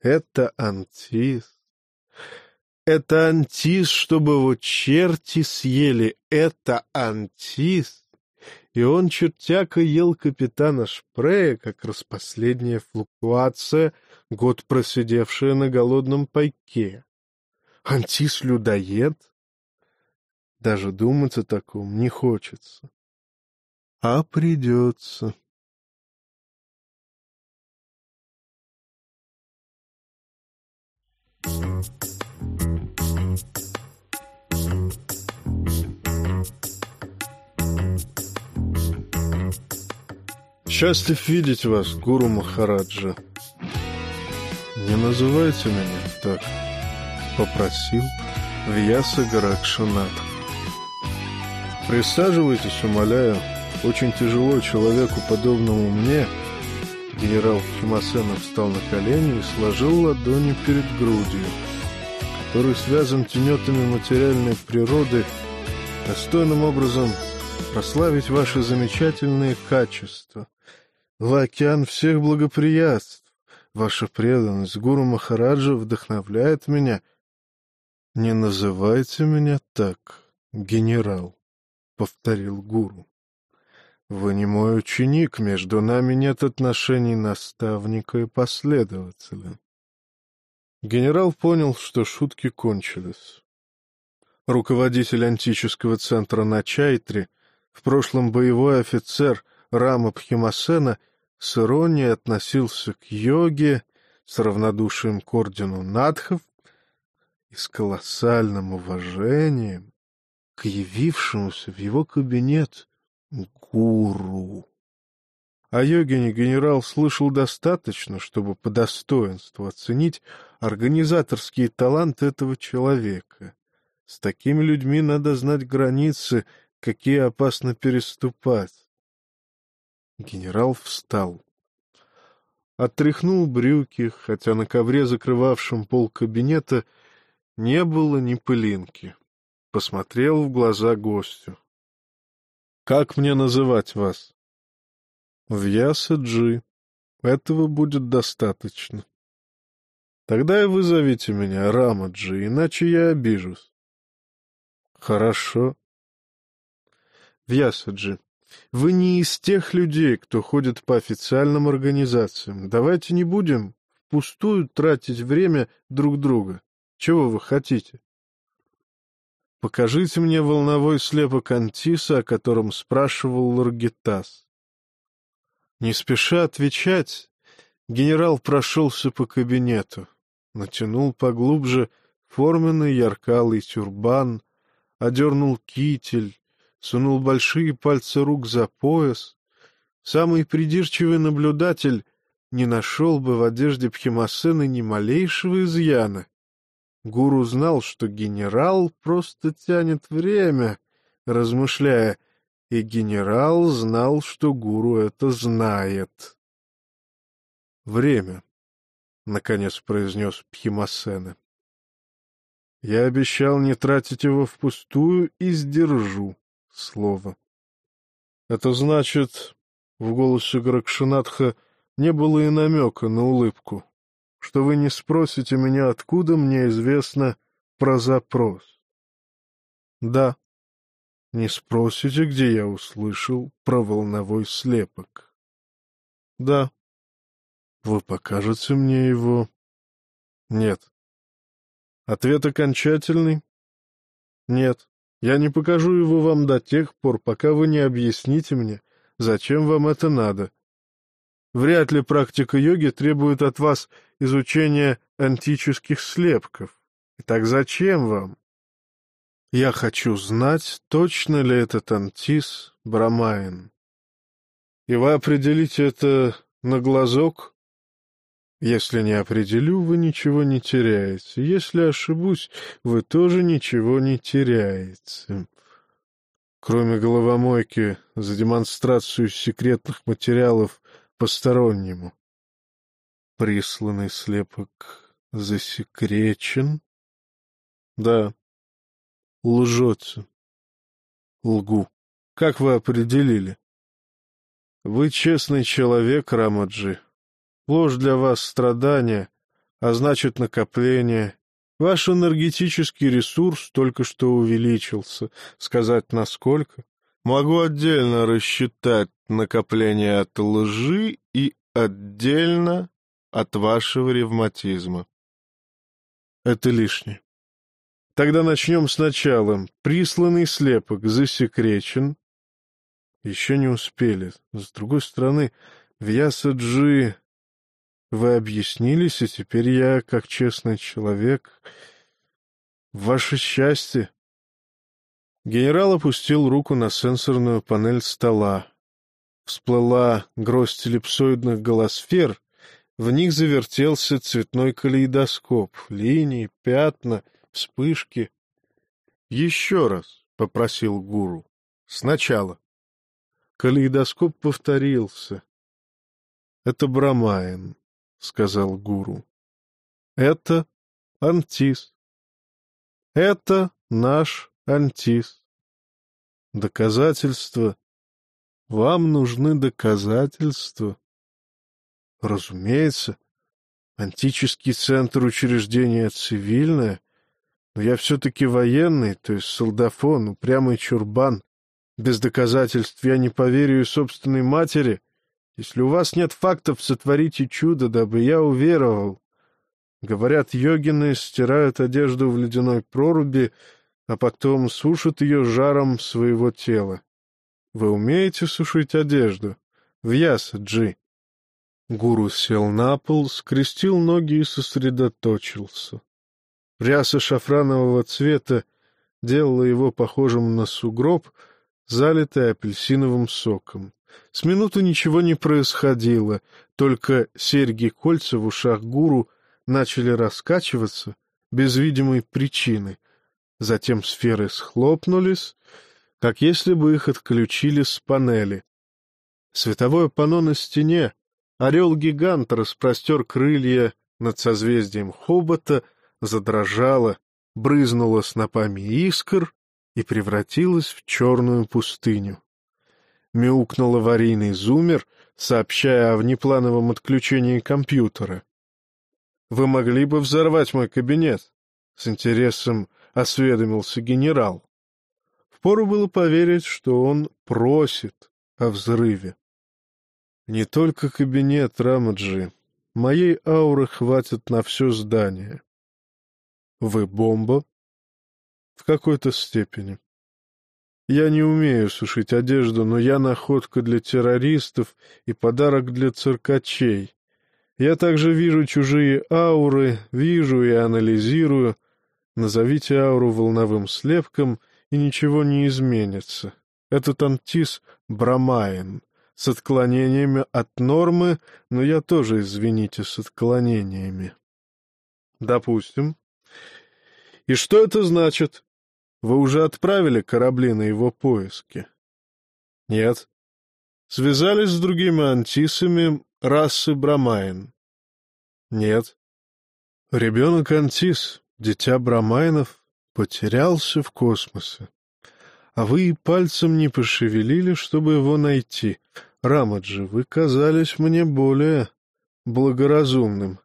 Это антиз. Это антис, чтобы его черти съели. Это антис. И он чертяка ел капитана Шпрея, как раз последняя флуктуация, год просидевшая на голодном пайке. Антис-людоед? Даже думать о таком не хочется. А придется. Счастлив видеть вас, гуру Махараджа. Не называйте меня так, попросил Вьяса Гаракшанат. Присаживайтесь, умоляю. Очень тяжело человеку, подобному мне. Генерал Химасенов встал на колени и сложил ладони перед грудью, который связан тенетами материальной природы, достойным образом прославить ваши замечательные качества. В океан всех благоприятств. Ваша преданность Гуру Махараджа вдохновляет меня. Не называйте меня так, генерал, — повторил Гуру. Вы не мой ученик, между нами нет отношений наставника и последователя. Генерал понял, что шутки кончились. Руководитель антического центра на Чайтре — в прошлом боевой офицер Рама Пхимасена с иронией относился к йоге, с равнодушием к ордену Надхов и с колоссальным уважением к явившемуся в его кабинет гуру. О йогине генерал слышал достаточно, чтобы по достоинству оценить организаторские таланты этого человека. С такими людьми надо знать границы — какие опасно переступать. Генерал встал. Отряхнул брюки, хотя на ковре, закрывавшем пол кабинета, не было ни пылинки. Посмотрел в глаза гостю. — Как мне называть вас? — Вьяса Джи. Этого будет достаточно. — Тогда и вызовите меня Рамаджи, иначе я обижусь. — Хорошо. Вьясаджи, вы не из тех людей, кто ходит по официальным организациям. Давайте не будем впустую тратить время друг друга. Чего вы хотите? Покажите мне волновой слепок Антиса, о котором спрашивал Ларгитас. Не спеша отвечать, генерал прошелся по кабинету, натянул поглубже форменный яркалый тюрбан, одернул китель, сунул большие пальцы рук за пояс. Самый придирчивый наблюдатель не нашел бы в одежде Пхимасена ни малейшего изъяна. Гуру знал, что генерал просто тянет время, размышляя, и генерал знал, что гуру это знает. «Время», — наконец произнес Пхимасена. Я обещал не тратить его впустую и сдержу слово. Это значит, в голосе Гракшинатха не было и намека на улыбку, что вы не спросите меня, откуда мне известно про запрос. Да. Не спросите, где я услышал про волновой слепок. Да. Вы покажете мне его? Нет. Ответ окончательный? Нет. Я не покажу его вам до тех пор, пока вы не объясните мне, зачем вам это надо. Вряд ли практика йоги требует от вас изучения антических слепков. Итак, зачем вам? Я хочу знать, точно ли этот антис Брамаин. И вы определите это на глазок? Если не определю, вы ничего не теряете. Если ошибусь, вы тоже ничего не теряете. Кроме головомойки за демонстрацию секретных материалов постороннему. Присланный слепок засекречен? Да. Лжете. Лгу. Как вы определили? Вы честный человек, Рамаджи. Ложь для вас страдание, а значит накопление. Ваш энергетический ресурс только что увеличился. Сказать насколько? Могу отдельно рассчитать накопление от лжи и отдельно от вашего ревматизма. Это лишнее. Тогда начнем сначала. Присланный слепок засекречен. Еще не успели. С другой стороны, в Ясаджи вы объяснились, и теперь я, как честный человек, ваше счастье. Генерал опустил руку на сенсорную панель стола. Всплыла гроздь эллипсоидных голосфер, в них завертелся цветной калейдоскоп, линии, пятна — вспышки. — Еще раз, — попросил гуру. — Сначала. Калейдоскоп повторился. — Это Брамаин, — сказал гуру. — Это Антис. Это наш Антис. Доказательства. Вам нужны доказательства. Разумеется, антический центр учреждения цивильное но я все-таки военный, то есть солдафон, упрямый чурбан. Без доказательств я не поверю и собственной матери. Если у вас нет фактов, сотворите чудо, дабы я уверовал. Говорят, йогины стирают одежду в ледяной проруби, а потом сушат ее жаром своего тела. Вы умеете сушить одежду? В яса, Джи. Гуру сел на пол, скрестил ноги и сосредоточился. Ряса шафранового цвета делала его похожим на сугроб, залитый апельсиновым соком. С минуты ничего не происходило, только серьги-кольца в ушах гуру начали раскачиваться без видимой причины. Затем сферы схлопнулись, как если бы их отключили с панели. Световое панно на стене, орел-гигант распростер крылья над созвездием хобота, задрожала, брызнула снопами искр и превратилась в черную пустыню. Мяукнул аварийный зумер, сообщая о внеплановом отключении компьютера. «Вы могли бы взорвать мой кабинет?» — с интересом осведомился генерал. Впору было поверить, что он просит о взрыве. «Не только кабинет, Рамаджи. Моей ауры хватит на все здание. Вы бомба? В какой-то степени. Я не умею сушить одежду, но я находка для террористов и подарок для циркачей. Я также вижу чужие ауры, вижу и анализирую. Назовите ауру волновым слепком, и ничего не изменится. Этот антис — Брамаин, с отклонениями от нормы, но я тоже, извините, с отклонениями. Допустим, и что это значит? Вы уже отправили корабли на его поиски? Нет. Связались с другими антисами расы Брамайн? Нет. Ребенок антис, Дитя Брамайнов потерялся в космосе. А вы и пальцем не пошевелили, чтобы его найти. Рамаджи, вы казались мне более благоразумным.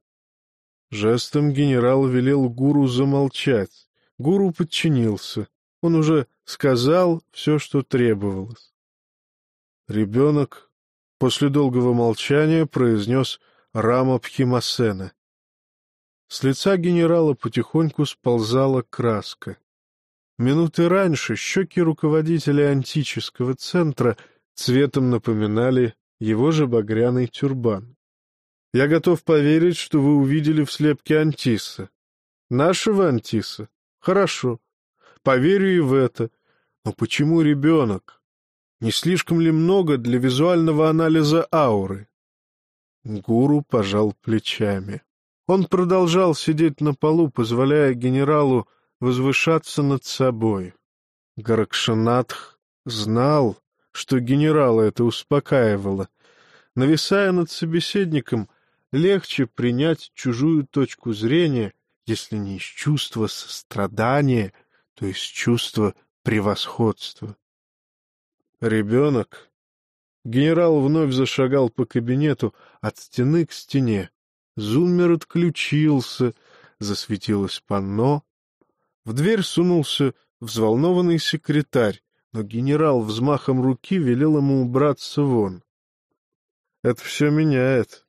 Жестом генерал велел гуру замолчать. Гуру подчинился. Он уже сказал все, что требовалось. Ребенок после долгого молчания произнес Рама Пхимасена. С лица генерала потихоньку сползала краска. Минуты раньше щеки руководителя антического центра цветом напоминали его же багряный тюрбан. Я готов поверить, что вы увидели в слепке Антиса. Нашего Антиса? Хорошо. Поверю и в это. Но почему ребенок? Не слишком ли много для визуального анализа ауры? Гуру пожал плечами. Он продолжал сидеть на полу, позволяя генералу возвышаться над собой. Гаракшанатх знал, что генерала это успокаивало. Нависая над собеседником, легче принять чужую точку зрения, если не из чувства сострадания, то из чувства превосходства. Ребенок. Генерал вновь зашагал по кабинету от стены к стене. Зуммер отключился, засветилось панно. В дверь сунулся взволнованный секретарь, но генерал взмахом руки велел ему убраться вон. Это все меняет.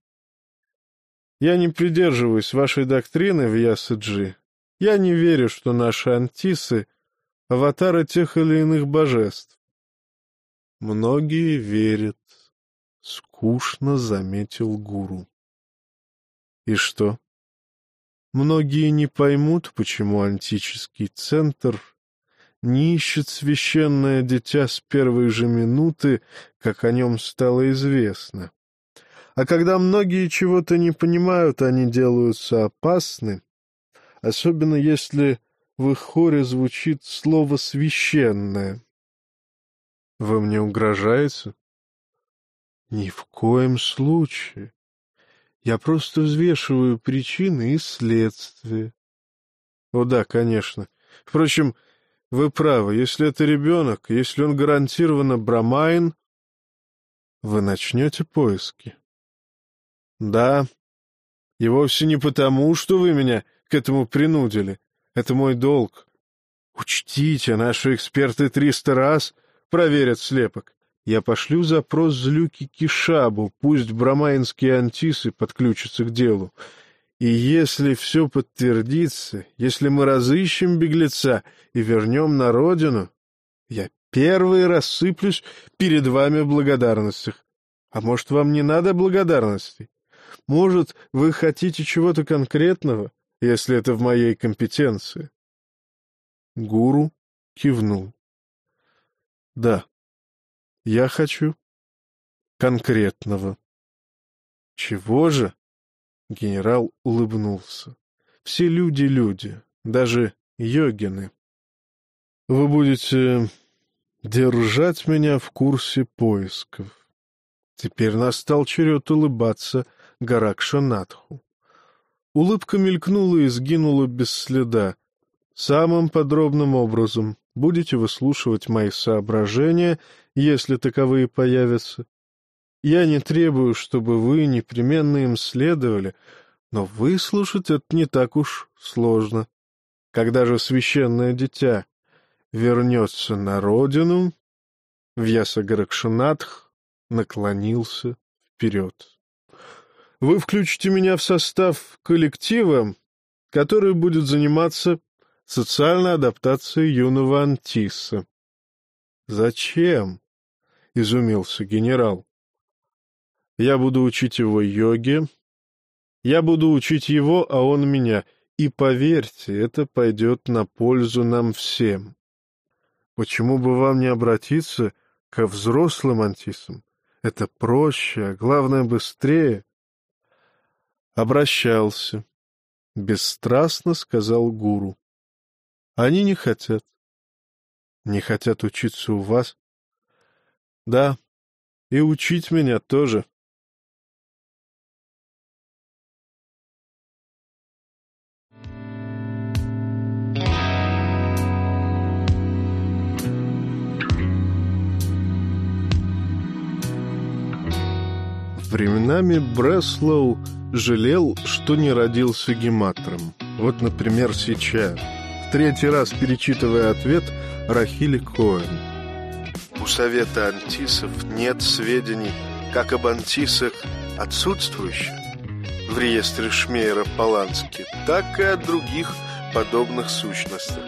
Я не придерживаюсь вашей доктрины в Ясаджи. Я не верю, что наши антисы — аватары тех или иных божеств. Многие верят, — скучно заметил гуру. И что? Многие не поймут, почему антический центр не ищет священное дитя с первой же минуты, как о нем стало известно. А когда многие чего-то не понимают, они делаются опасны, особенно если в их хоре звучит слово «священное». Вы мне угрожаете? Ни в коем случае. Я просто взвешиваю причины и следствия. О да, конечно. Впрочем, вы правы, если это ребенок, если он гарантированно Брамайн, вы начнете поиски. Да, и вовсе не потому, что вы меня к этому принудили. Это мой долг. Учтите, наши эксперты триста раз проверят слепок. Я пошлю запрос Злюки Кишабу, пусть брамаинские антисы подключатся к делу. И если все подтвердится, если мы разыщем беглеца и вернем на родину, я первый рассыплюсь перед вами в благодарностях. А может, вам не надо благодарностей? Может, вы хотите чего-то конкретного, если это в моей компетенции? Гуру кивнул. Да, я хочу конкретного. Чего же? Генерал улыбнулся. Все люди — люди, даже йогины. Вы будете держать меня в курсе поисков. Теперь настал черед улыбаться — Гаракшанатху. Улыбка мелькнула и сгинула без следа. Самым подробным образом будете выслушивать мои соображения, если таковые появятся. Я не требую, чтобы вы непременно им следовали, но выслушать это не так уж сложно. Когда же священное дитя вернется на родину, Вьяса наклонился вперед вы включите меня в состав коллектива, который будет заниматься социальной адаптацией юного Антиса. «Зачем?» — изумился генерал. «Я буду учить его йоге, я буду учить его, а он меня, и, поверьте, это пойдет на пользу нам всем. Почему бы вам не обратиться ко взрослым антисам? Это проще, а главное, быстрее. Обращался. Бесстрастно сказал гуру. Они не хотят. Не хотят учиться у вас? Да, и учить меня тоже. Временами Бреслоу жалел, что не родился гематром. Вот, например, сейчас, в третий раз перечитывая ответ Рахили Коэн. У Совета Антисов нет сведений как об Антисах отсутствующих в реестре Шмейера Полански, так и о других подобных сущностях.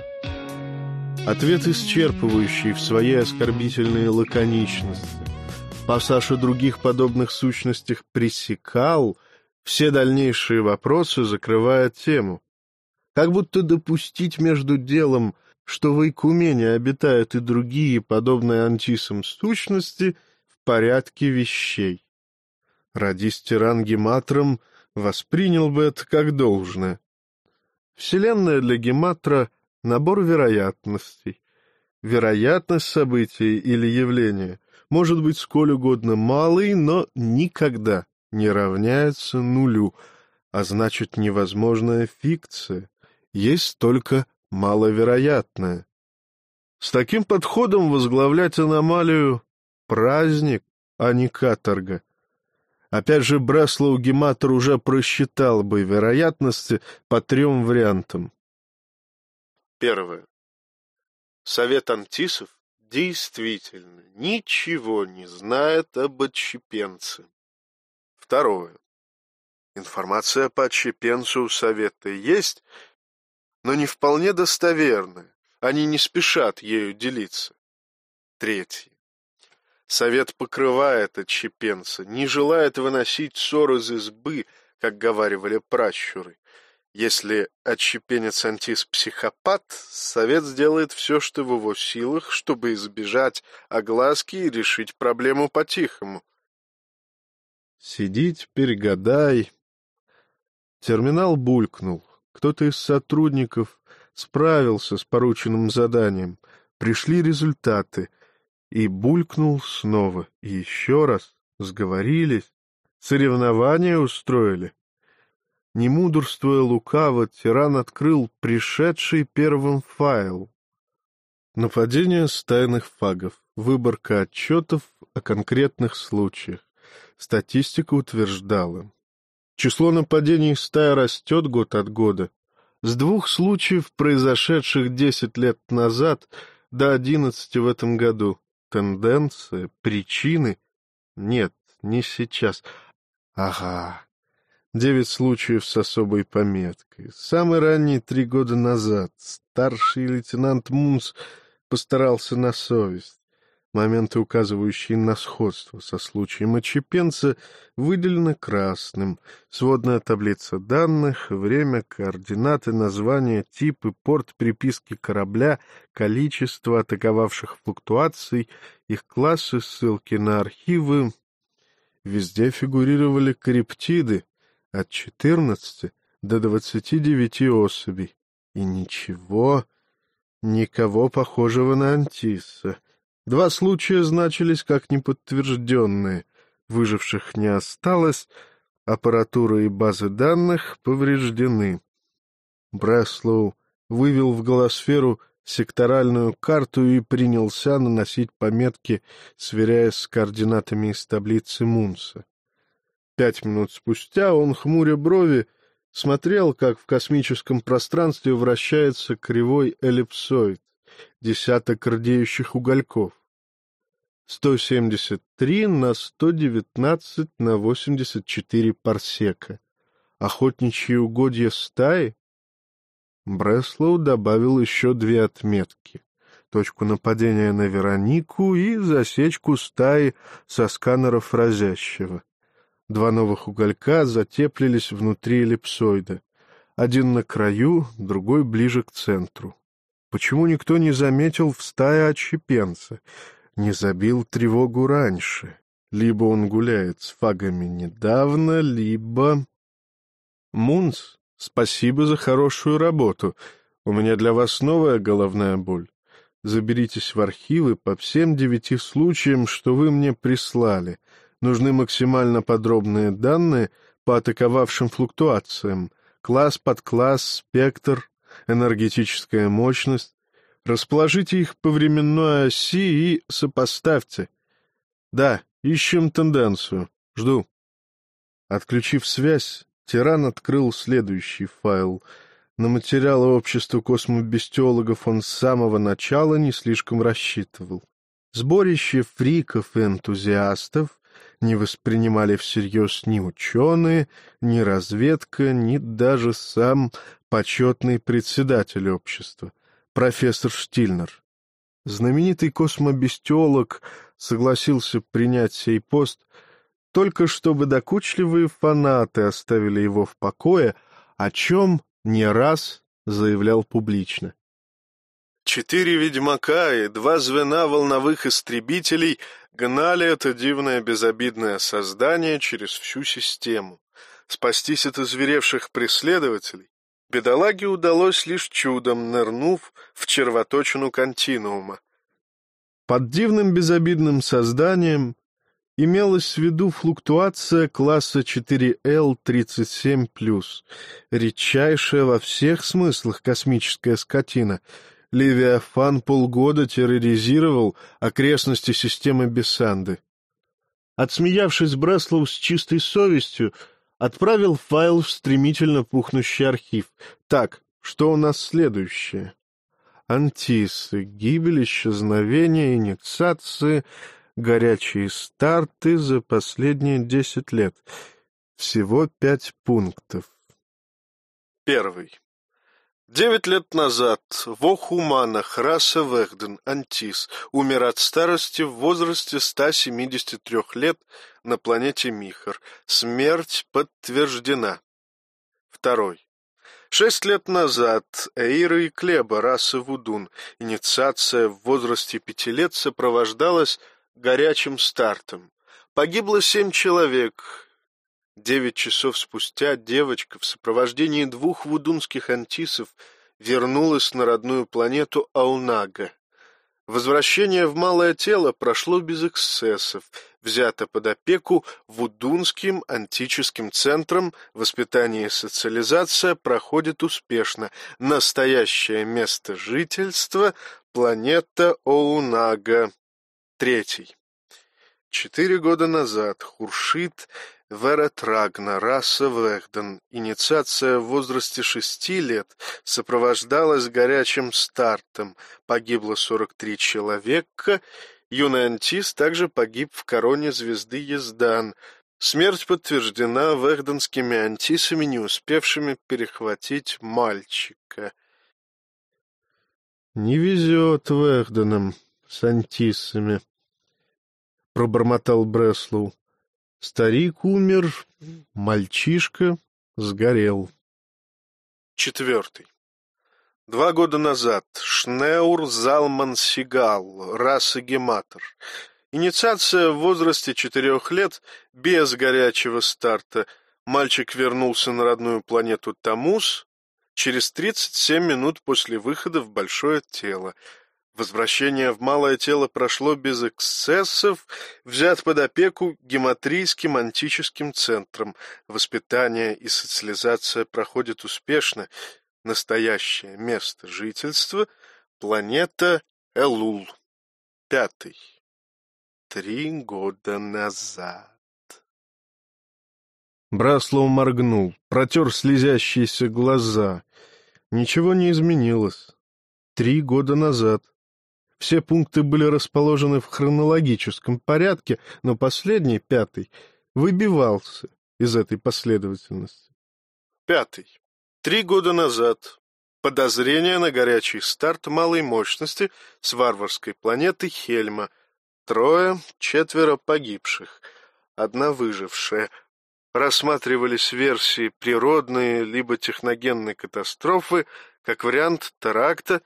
Ответ исчерпывающий в своей оскорбительной лаконичности. Пассаж о других подобных сущностях пресекал, все дальнейшие вопросы закрывая тему. Как будто допустить между делом, что в Икумене обитают и другие, подобные антисам сущности, в порядке вещей. Радис тиран Гематром воспринял бы это как должное. Вселенная для Гематра — набор вероятностей. Вероятность события или явления может быть сколь угодно малый, но никогда не равняется нулю, а значит невозможная фикция, есть только маловероятная. С таким подходом возглавлять аномалию — праздник, а не каторга. Опять же, Бреслоу Гематор уже просчитал бы вероятности по трем вариантам. Первое. Совет антисов действительно ничего не знает об отщепенце. Второе. Информация по отщепенцу у Совета есть, но не вполне достоверная. Они не спешат ею делиться. Третье. Совет покрывает отщепенца, не желает выносить ссор из избы, как говаривали пращуры. Если отщепенец антис психопат, совет сделает все, что в его силах, чтобы избежать огласки и решить проблему по-тихому. Сиди теперь. Терминал булькнул. Кто-то из сотрудников справился с порученным заданием. Пришли результаты. И булькнул снова. И еще раз. Сговорились. Соревнования устроили. Не мудрствуя лукаво, тиран открыл пришедший первым файл. Нападение стайных фагов. Выборка отчетов о конкретных случаях. Статистика утверждала. Число нападений стая растет год от года. С двух случаев, произошедших десять лет назад, до одиннадцати в этом году. Тенденция, причины? Нет, не сейчас. Ага, Девять случаев с особой пометкой. Самый ранний три года назад. Старший лейтенант Мунс постарался на совесть. Моменты, указывающие на сходство со случаем Очепенца, выделены красным. Сводная таблица данных, время, координаты, название, тип и порт приписки корабля, количество атаковавших флуктуаций, их классы, ссылки на архивы. Везде фигурировали криптиды, от четырнадцати до двадцати девяти особей. И ничего, никого похожего на Антиса. Два случая значились как неподтвержденные. Выживших не осталось, аппаратура и базы данных повреждены. Бреслоу вывел в голосферу секторальную карту и принялся наносить пометки, сверяясь с координатами из таблицы Мунса. Пять минут спустя он, хмуря брови, смотрел, как в космическом пространстве вращается кривой эллипсоид, десяток рдеющих угольков. 173 на 119 на 84 парсека. Охотничьи угодья стаи? Бреслоу добавил еще две отметки. Точку нападения на Веронику и засечку стаи со сканеров разящего. Два новых уголька затеплились внутри эллипсоида. Один на краю, другой ближе к центру. Почему никто не заметил в стае отщепенца? Не забил тревогу раньше? Либо он гуляет с фагами недавно, либо... Мунс, спасибо за хорошую работу. У меня для вас новая головная боль. Заберитесь в архивы по всем девяти случаям, что вы мне прислали — Нужны максимально подробные данные по атаковавшим флуктуациям, класс под класс, спектр, энергетическая мощность. Расположите их по временной оси и сопоставьте. Да, ищем тенденцию. Жду. Отключив связь, тиран открыл следующий файл. На материалы общества космобестиологов он с самого начала не слишком рассчитывал. Сборище фриков и энтузиастов не воспринимали всерьез ни ученые, ни разведка, ни даже сам почетный председатель общества, профессор Штильнер. Знаменитый космобестиолог согласился принять сей пост, только чтобы докучливые фанаты оставили его в покое, о чем не раз заявлял публично. Четыре ведьмака и два звена волновых истребителей гнали это дивное безобидное создание через всю систему. Спастись от озверевших преследователей бедолаге удалось лишь чудом, нырнув в червоточину континуума. Под дивным безобидным созданием имелась в виду флуктуация класса 4L37+, редчайшая во всех смыслах космическая скотина — Левиафан полгода терроризировал окрестности системы Бессанды. Отсмеявшись, Бреслоу с чистой совестью отправил файл в стремительно пухнущий архив. Так, что у нас следующее? Антисы, гибель, исчезновение, инициации, горячие старты за последние десять лет. Всего пять пунктов. Первый. Девять лет назад в Охуманах раса Вехден Антис умер от старости в возрасте 173 лет на планете Михар. Смерть подтверждена. Второй. Шесть лет назад Эира и Клеба расы Вудун. Инициация в возрасте пяти лет сопровождалась горячим стартом. Погибло семь человек, Девять часов спустя девочка в сопровождении двух вудунских антисов вернулась на родную планету Аунага. Возвращение в малое тело прошло без эксцессов, взято под опеку Вудунским антическим центром воспитание и социализация проходит успешно. Настоящее место жительства — планета Оунага. Третий. Четыре года назад Хуршит Верет Рагна, раса Вехден, инициация в возрасте шести лет, сопровождалась горячим стартом. Погибло 43 человека. Юный Антис также погиб в короне звезды Ездан. Смерть подтверждена вехденскими антисами, не успевшими перехватить мальчика. «Не везет Вехденам с антисами», — пробормотал Бреслоу. Старик умер, мальчишка сгорел. Четвертый. Два года назад Шнеур Залман Сигал, раса гематор. Инициация в возрасте четырех лет, без горячего старта. Мальчик вернулся на родную планету Тамус через 37 минут после выхода в большое тело. Возвращение в малое тело прошло без эксцессов, взят под опеку гематрийским антическим центром. Воспитание и социализация проходят успешно. Настоящее место жительства — планета Элул. Пятый. Три года назад. Браслоу моргнул, протер слезящиеся глаза. Ничего не изменилось. Три года назад. Все пункты были расположены в хронологическом порядке, но последний, пятый, выбивался из этой последовательности. Пятый. Три года назад. Подозрение на горячий старт малой мощности с варварской планеты Хельма. Трое, четверо погибших, одна выжившая. Рассматривались версии природной либо техногенной катастрофы, как вариант теракта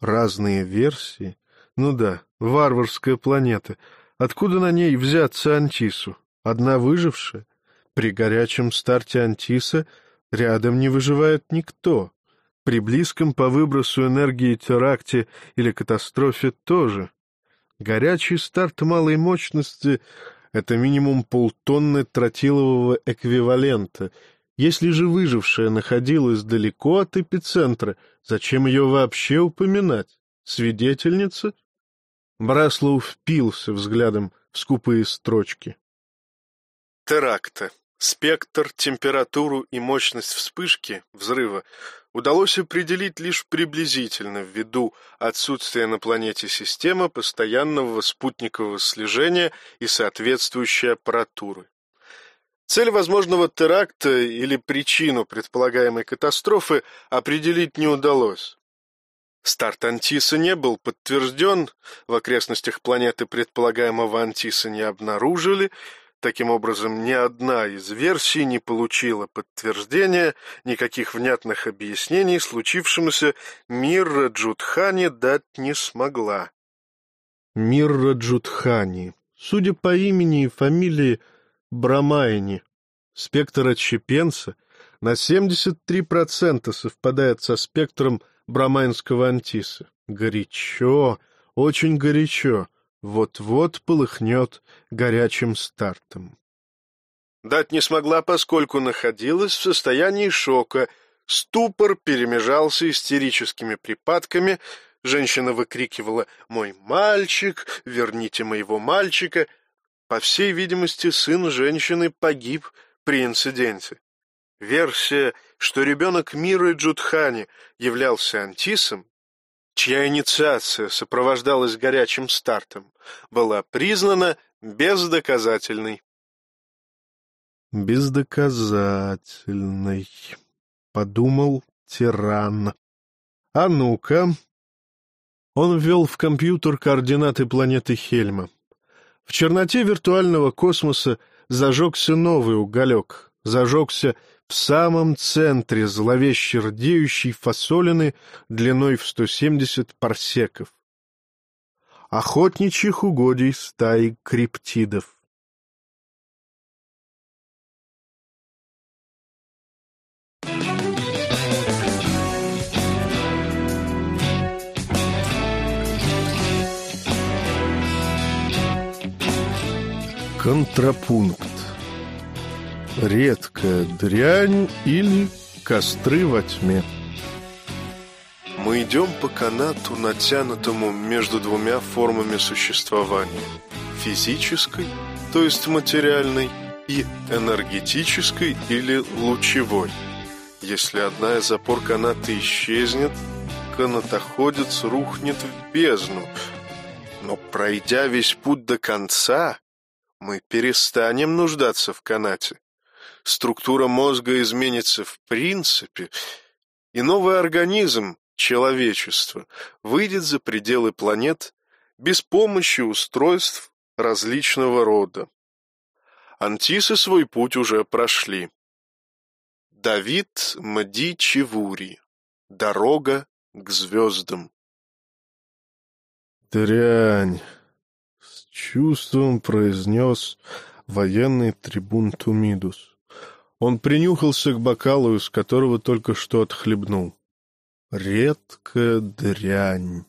Разные версии? Ну да, варварская планета. Откуда на ней взяться Антису? Одна выжившая? При горячем старте Антиса рядом не выживает никто. При близком по выбросу энергии теракте или катастрофе тоже. Горячий старт малой мощности — это минимум полтонны тротилового эквивалента — если же выжившая находилась далеко от эпицентра, зачем ее вообще упоминать? Свидетельница? Браслоу впился взглядом в скупые строчки. Теракта. Спектр, температуру и мощность вспышки, взрыва, удалось определить лишь приблизительно ввиду отсутствия на планете системы постоянного спутникового слежения и соответствующей аппаратуры. Цель возможного теракта или причину предполагаемой катастрофы определить не удалось. Старт Антиса не был подтвержден, в окрестностях планеты предполагаемого Антиса не обнаружили, Таким образом, ни одна из версий не получила подтверждения, никаких внятных объяснений случившемуся Мирра Джудхани дать не смогла. Мирра Джудхани, судя по имени и фамилии Брамайни, спектр отщепенца, на 73% совпадает со спектром брамайнского антиса. Горячо, очень горячо вот-вот полыхнет горячим стартом. Дать не смогла, поскольку находилась в состоянии шока. Ступор перемежался истерическими припадками. Женщина выкрикивала «Мой мальчик! Верните моего мальчика!» По всей видимости, сын женщины погиб при инциденте. Версия, что ребенок Миры Джудхани являлся антисом, чья инициация сопровождалась горячим стартом, была признана бездоказательной. «Бездоказательной», — подумал тиран. «А ну-ка». Он ввел в компьютер координаты планеты Хельма. В черноте виртуального космоса зажегся новый уголек, зажегся в самом центре зловеще рдеющей фасолины длиной в 170 парсеков. Охотничьих угодий стаи криптидов. Контрапункт редкая дрянь или костры во тьме. Мы идем по канату, натянутому между двумя формами существования. Физической, то есть материальной, и энергетической или лучевой. Если одна из опор каната исчезнет, канатоходец рухнет в бездну. Но пройдя весь путь до конца, мы перестанем нуждаться в канате структура мозга изменится в принципе, и новый организм, человечество, выйдет за пределы планет без помощи устройств различного рода. Антисы свой путь уже прошли. Давид Мди Чевури. Дорога к звездам. «Дрянь!» — чувством произнес военный трибун Тумидус. Он принюхался к бокалу, из которого только что отхлебнул. Редкая дрянь.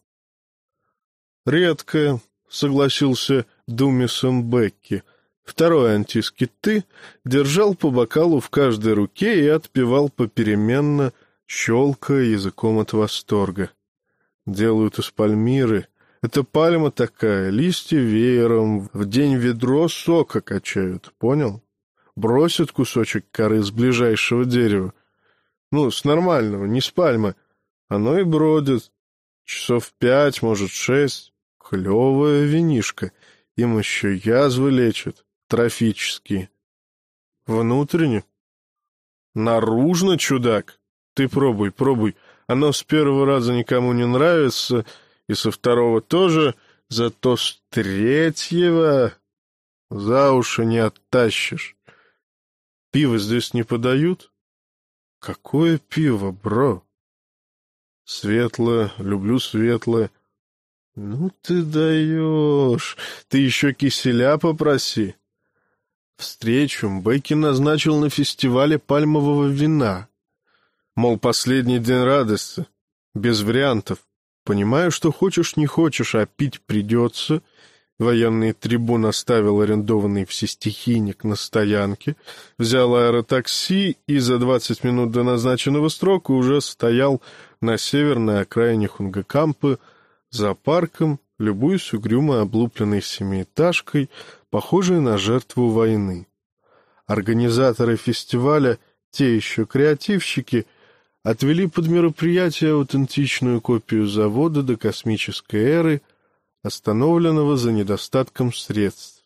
Редкая, согласился Думисом Бекки. Второй антискиты держал по бокалу в каждой руке и отпивал попеременно, щелкая языком от восторга. Делают из пальмиры. Это пальма такая, листья веером, в день ведро сока качают, понял? бросит кусочек коры с ближайшего дерева. Ну, с нормального, не с пальмы. Оно и бродит. Часов пять, может, шесть. Клевая винишка. Им еще язвы лечат, трофические. Внутренне? Наружно, чудак. Ты пробуй, пробуй. Оно с первого раза никому не нравится, и со второго тоже, зато с третьего за уши не оттащишь. Пиво здесь не подают? Какое пиво, бро? Светлое, люблю светлое. Ну ты даешь. Ты еще киселя попроси. Встречу Бекки назначил на фестивале пальмового вина. Мол, последний день радости. Без вариантов. Понимаю, что хочешь, не хочешь, а пить придется — Военный трибун оставил арендованный всестихийник на стоянке, взял аэротакси и за двадцать минут до назначенного срока уже стоял на северной окраине Хунгакампы за парком, любуясь угрюмо облупленной семиэтажкой, похожей на жертву войны. Организаторы фестиваля, те еще креативщики, отвели под мероприятие аутентичную копию завода до космической эры, остановленного за недостатком средств.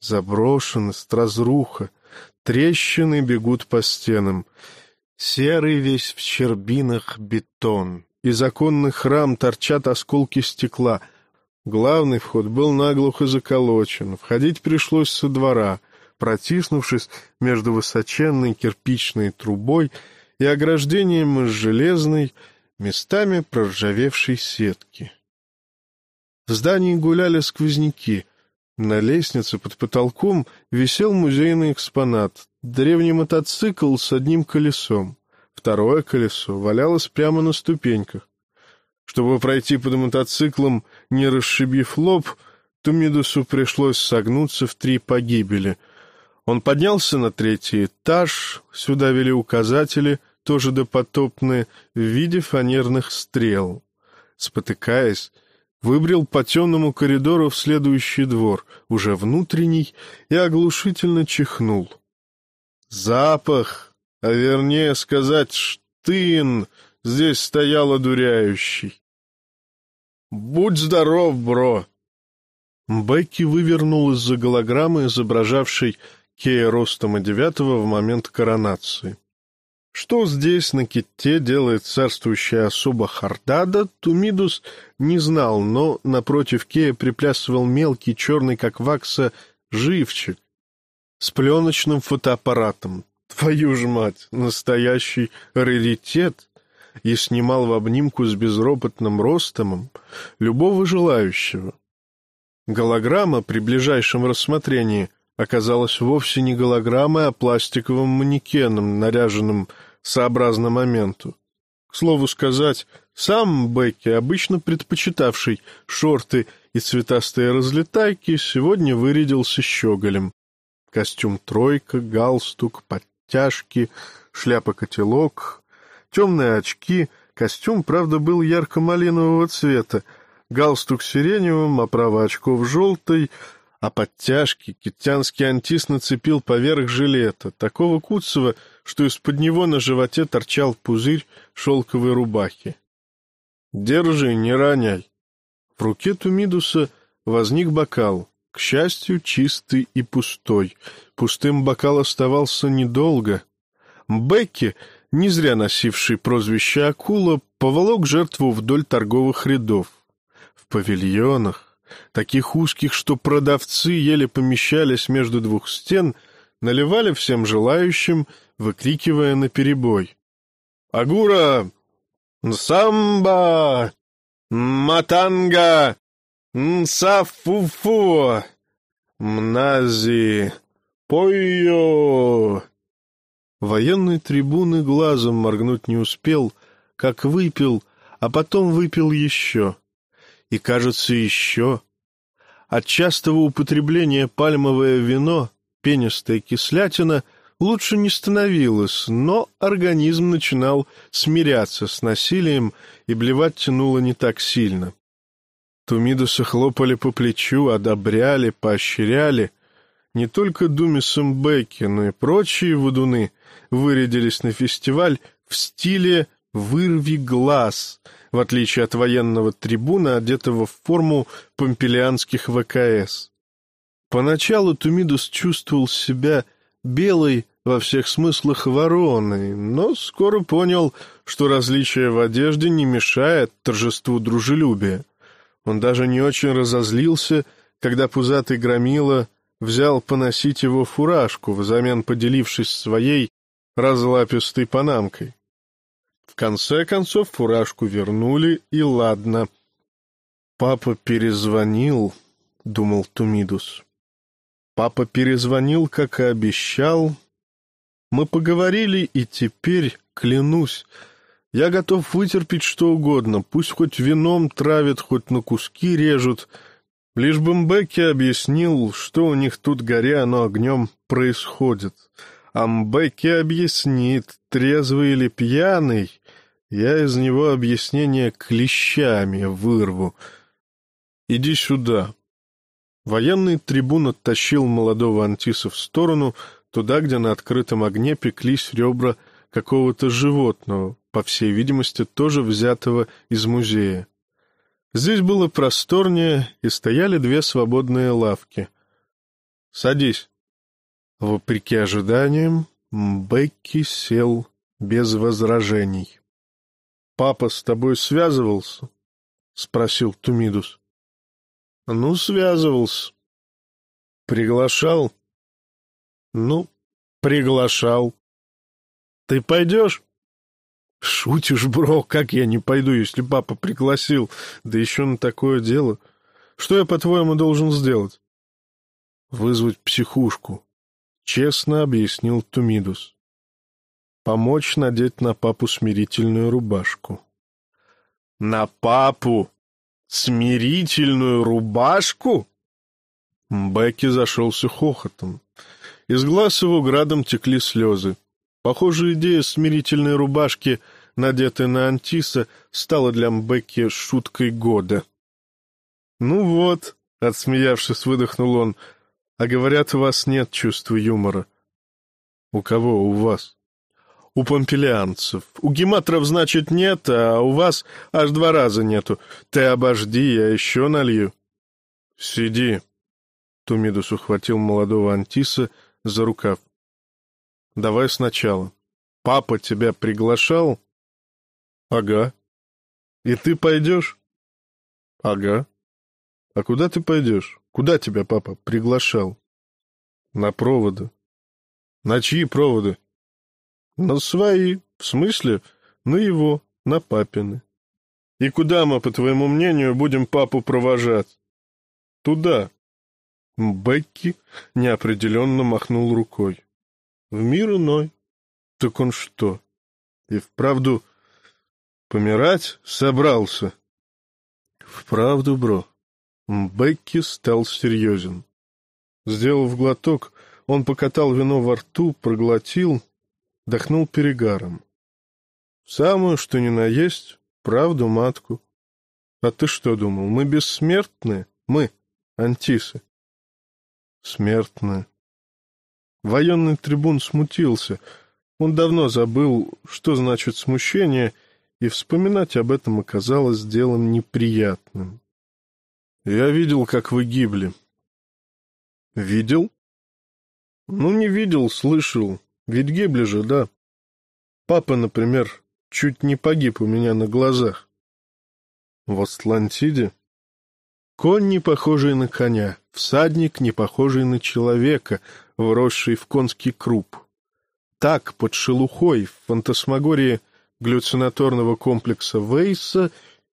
Заброшенность, разруха, трещины бегут по стенам. Серый весь в щербинах бетон. Из оконных рам торчат осколки стекла. Главный вход был наглухо заколочен. Входить пришлось со двора, протиснувшись между высоченной кирпичной трубой и ограждением из железной, местами проржавевшей сетки. В здании гуляли сквозняки. На лестнице под потолком висел музейный экспонат — древний мотоцикл с одним колесом. Второе колесо валялось прямо на ступеньках. Чтобы пройти под мотоциклом, не расшибив лоб, Тумидусу пришлось согнуться в три погибели. Он поднялся на третий этаж, сюда вели указатели, тоже допотопные, в виде фанерных стрел. Спотыкаясь, выбрел по темному коридору в следующий двор, уже внутренний, и оглушительно чихнул. Запах, а вернее сказать, штын, здесь стоял одуряющий. «Будь здоров, бро!» Бекки вывернул из-за голограммы, изображавшей Кея Ростома девятого в момент коронации. Что здесь, на ките, делает царствующая особа Хардада, Тумидус не знал, но напротив Кея приплясывал мелкий, черный, как вакса, живчик с пленочным фотоаппаратом. Твою ж мать, настоящий раритет! И снимал в обнимку с безропотным Ростомом любого желающего. Голограмма при ближайшем рассмотрении — оказалась вовсе не голограммой, а пластиковым манекеном, наряженным сообразно моменту. К слову сказать, сам Бекки, обычно предпочитавший шорты и цветастые разлетайки, сегодня вырядился щеголем. Костюм тройка, галстук, подтяжки, шляпа-котелок, темные очки. Костюм, правда, был ярко-малинового цвета, галстук сиреневым, оправа очков желтой — а подтяжки китянский антис нацепил поверх жилета, такого куцого, что из-под него на животе торчал пузырь шелковой рубахи. «Держи, не роняй!» В руке Тумидуса возник бокал, к счастью, чистый и пустой. Пустым бокал оставался недолго. Бекки, не зря носивший прозвище «Акула», поволок жертву вдоль торговых рядов. В павильонах, таких узких, что продавцы еле помещались между двух стен, наливали всем желающим, выкрикивая наперебой. «Агура! Самба! Матанга! Нсафуфу! Мнази! Пойо!» Военный трибуны глазом моргнуть не успел, как выпил, а потом выпил еще и, кажется, еще. От частого употребления пальмовое вино, пенистая кислятина, лучше не становилось, но организм начинал смиряться с насилием, и блевать тянуло не так сильно. Тумидуса хлопали по плечу, одобряли, поощряли. Не только Думисом Бекки, но и прочие водуны вырядились на фестиваль в стиле «вырви глаз», в отличие от военного трибуна, одетого в форму помпелианских ВКС. Поначалу Тумидус чувствовал себя белой во всех смыслах вороной, но скоро понял, что различие в одежде не мешает торжеству дружелюбия. Он даже не очень разозлился, когда пузатый громила взял поносить его фуражку, взамен поделившись своей разлапистой панамкой. Конце концов фуражку вернули, и ладно. «Папа перезвонил», — думал Тумидус. «Папа перезвонил, как и обещал. Мы поговорили, и теперь, клянусь, я готов вытерпеть что угодно, пусть хоть вином травят, хоть на куски режут, лишь бы Мбекки объяснил, что у них тут, горя оно огнем, происходит». Амбеки объяснит, трезвый или пьяный, я из него объяснение клещами вырву. Иди сюда. Военный трибун оттащил молодого Антиса в сторону, туда, где на открытом огне пеклись ребра какого-то животного, по всей видимости, тоже взятого из музея. Здесь было просторнее, и стояли две свободные лавки. «Садись». Вопреки ожиданиям, Бекки сел без возражений. «Папа с тобой связывался?» — спросил Тумидус. «Ну, связывался». «Приглашал?» «Ну, приглашал». «Ты пойдешь?» «Шутишь, бро, как я не пойду, если папа пригласил, да еще на такое дело. Что я, по-твоему, должен сделать?» «Вызвать психушку», — честно объяснил Тумидус. «Помочь надеть на папу смирительную рубашку». «На папу? Смирительную рубашку?» Бекки зашелся хохотом. Из глаз его градом текли слезы. Похоже, идея смирительной рубашки, надетой на Антиса, стала для Мбекки шуткой года. «Ну вот», — отсмеявшись, выдохнул он, — «а говорят, у вас нет чувства юмора». «У кого у вас?» «У помпелианцев. У гематров, значит, нет, а у вас аж два раза нету. Ты обожди, я еще налью». «Сиди», — Тумидус ухватил молодого Антиса за рукав. Давай сначала. Папа тебя приглашал? Ага. И ты пойдешь? Ага. А куда ты пойдешь? Куда тебя папа приглашал? На проводы. На чьи проводы? На свои. В смысле? На его, на папины. И куда мы, по твоему мнению, будем папу провожать? Туда. Бекки неопределенно махнул рукой. В мир иной. Так он что, и вправду помирать собрался? Вправду, бро. Бекки стал серьезен. Сделав глоток, он покатал вино во рту, проглотил, дохнул перегаром. Самую, что ни на есть, правду матку. А ты что думал, мы бессмертные? Мы, антисы. Смертные. Военный трибун смутился. Он давно забыл, что значит смущение, и вспоминать об этом оказалось делом неприятным. «Я видел, как вы гибли». «Видел?» «Ну, не видел, слышал. Ведь гибли же, да. Папа, например, чуть не погиб у меня на глазах». «В Атлантиде?» Конь, не похожий на коня, всадник, не похожий на человека, вросший в конский круп. Так, под шелухой в фантасмагории глюцинаторного комплекса Вейса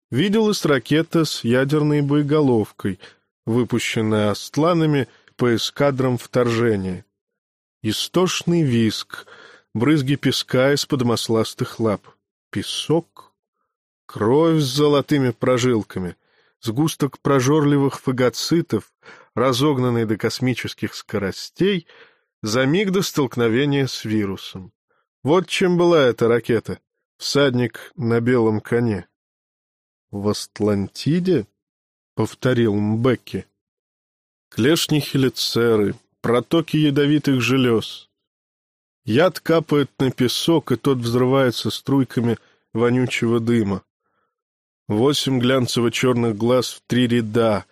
виделась ракета с ядерной боеголовкой, выпущенная астланами по эскадрам вторжения. Истошный виск, брызги песка из-под масластых лап, песок, кровь с золотыми прожилками, сгусток прожорливых фагоцитов, разогнанный до космических скоростей, за миг до столкновения с вирусом. Вот чем была эта ракета. Всадник на белом коне. — В Атлантиде? — повторил Мбекки. — Клешни хелицеры, протоки ядовитых желез. Яд капает на песок, и тот взрывается струйками вонючего дыма. Восемь глянцево-черных глаз в три ряда.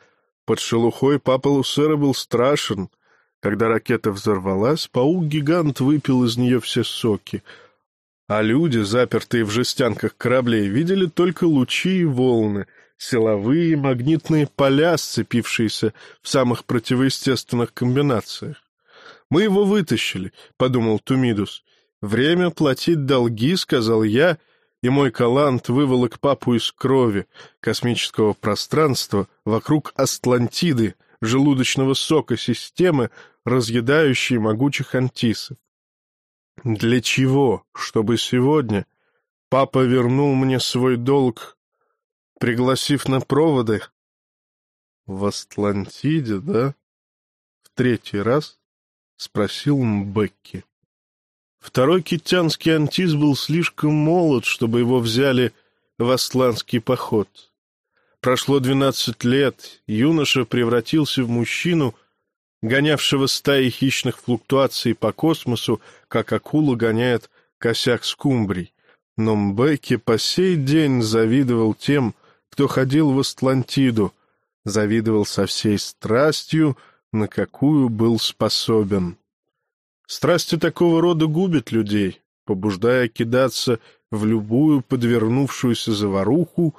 Под шелухой папа Лусера был страшен. Когда ракета взорвалась, паук-гигант выпил из нее все соки. А люди, запертые в жестянках кораблей, видели только лучи и волны, силовые магнитные поля, сцепившиеся в самых противоестественных комбинациях. «Мы его вытащили», — подумал Тумидус. «Время платить долги», — сказал я, — и мой калант выволок папу из крови, космического пространства, вокруг Атлантиды, желудочного сока системы, разъедающей могучих антисов. Для чего? Чтобы сегодня папа вернул мне свой долг, пригласив на проводы? В Атлантиде, да? В третий раз? — спросил Мбекки. Второй китянский антис был слишком молод, чтобы его взяли в асланский поход. Прошло двенадцать лет, юноша превратился в мужчину, гонявшего стаи хищных флуктуаций по космосу, как акула гоняет косяк скумбрий. Но Мбеки по сей день завидовал тем, кто ходил в Атлантиду, завидовал со всей страстью, на какую был способен. Страсти такого рода губят людей, побуждая кидаться в любую подвернувшуюся заваруху,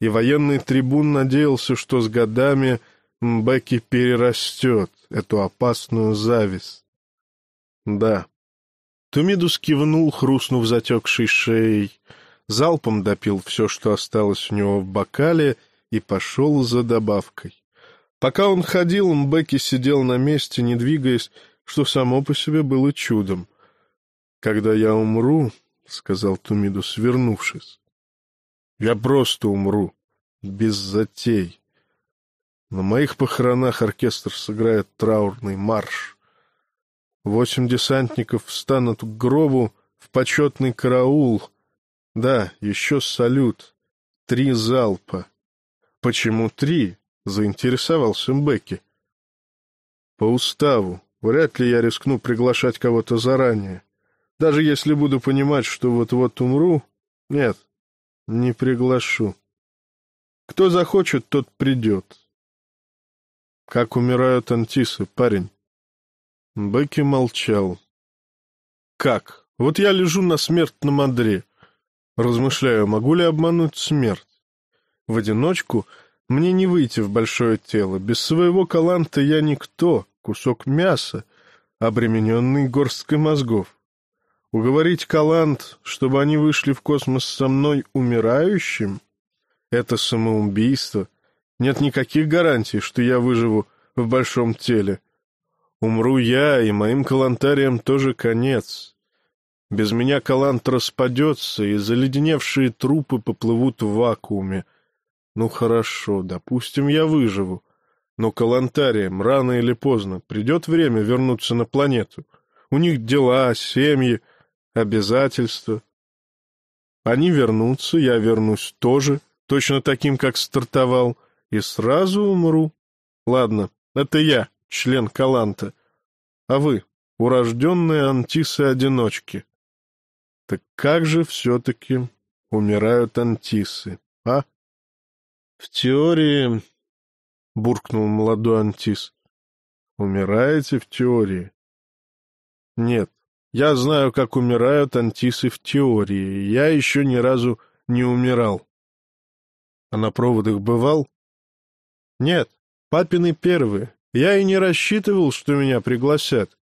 и военный трибун надеялся, что с годами Мбеки перерастет эту опасную зависть. Да. Тумидус кивнул, хрустнув затекшей шеей, залпом допил все, что осталось у него в бокале, и пошел за добавкой. Пока он ходил, Мбеки сидел на месте, не двигаясь, что само по себе было чудом. «Когда я умру, — сказал Тумидус, вернувшись, — я просто умру, без затей. На моих похоронах оркестр сыграет траурный марш. Восемь десантников встанут к гробу в почетный караул. Да, еще салют. Три залпа. Почему три? Заинтересовался Мбекки. По уставу. Вряд ли я рискну приглашать кого-то заранее. Даже если буду понимать, что вот-вот умру, нет, не приглашу. Кто захочет, тот придет. Как умирают антисы, парень? Бекки молчал. Как? Вот я лежу на смертном одре. Размышляю, могу ли обмануть смерть? В одиночку мне не выйти в большое тело. Без своего каланта я никто, кусок мяса, обремененный горсткой мозгов. Уговорить Калант, чтобы они вышли в космос со мной умирающим? Это самоубийство. Нет никаких гарантий, что я выживу в большом теле. Умру я, и моим калантариям тоже конец. Без меня Калант распадется, и заледеневшие трупы поплывут в вакууме. Ну хорошо, допустим, я выживу. Но Калантариям рано или поздно придет время вернуться на планету. У них дела, семьи, обязательства. Они вернутся, я вернусь тоже, точно таким, как стартовал, и сразу умру. Ладно, это я, член Каланта. А вы, урожденные антисы-одиночки. Так как же все-таки умирают антисы, а? В теории, — буркнул молодой антис, — умираете в теории? Нет, я знаю, как умирают антисы в теории. Я еще ни разу не умирал. А на проводах бывал? Нет, папины первые. Я и не рассчитывал, что меня пригласят.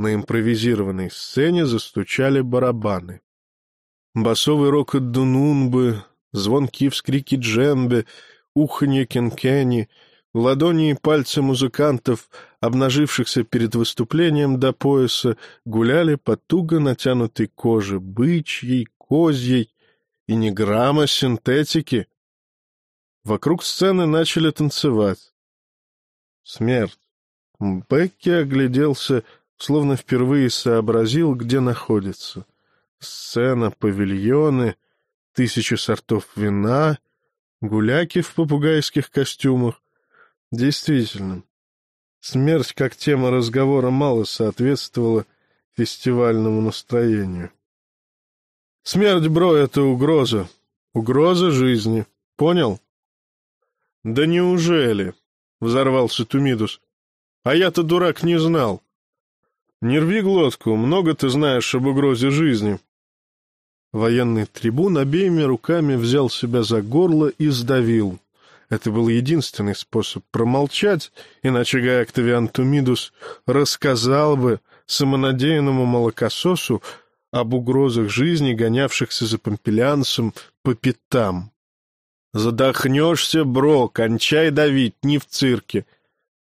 На импровизированной сцене застучали барабаны. Басовый рокот Дунунбы, звонкие вскрики джембе, уханье кенкени — Ладони и пальцы музыкантов, обнажившихся перед выступлением до пояса, гуляли по туго натянутой коже, бычьей, козьей и не грамма синтетики. Вокруг сцены начали танцевать. Смерть. Бекки огляделся, словно впервые сообразил, где находится. Сцена, павильоны, тысячи сортов вина, гуляки в попугайских костюмах, Действительно, смерть как тема разговора мало соответствовала фестивальному настроению. Смерть, бро, — это угроза. Угроза жизни. Понял? — Да неужели? — взорвался Тумидус. — А я-то, дурак, не знал. — Не рви глотку, много ты знаешь об угрозе жизни. Военный трибун обеими руками взял себя за горло и сдавил. Это был единственный способ промолчать, иначе Гай Октавиан Тумидус рассказал бы самонадеянному молокососу об угрозах жизни, гонявшихся за помпелянцем по пятам. «Задохнешься, бро, кончай давить, не в цирке!»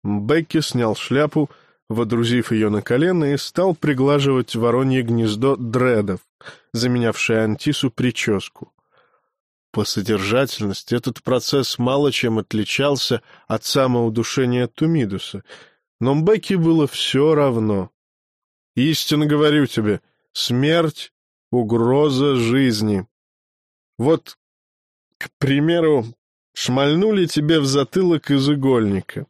Бекки снял шляпу, водрузив ее на колено, и стал приглаживать воронье гнездо дредов, заменявшее Антису прическу. По содержательности этот процесс мало чем отличался от самоудушения Тумидуса, но Мбеки было все равно. Истинно говорю тебе, смерть — угроза жизни. Вот, к примеру, шмальнули тебе в затылок из игольника.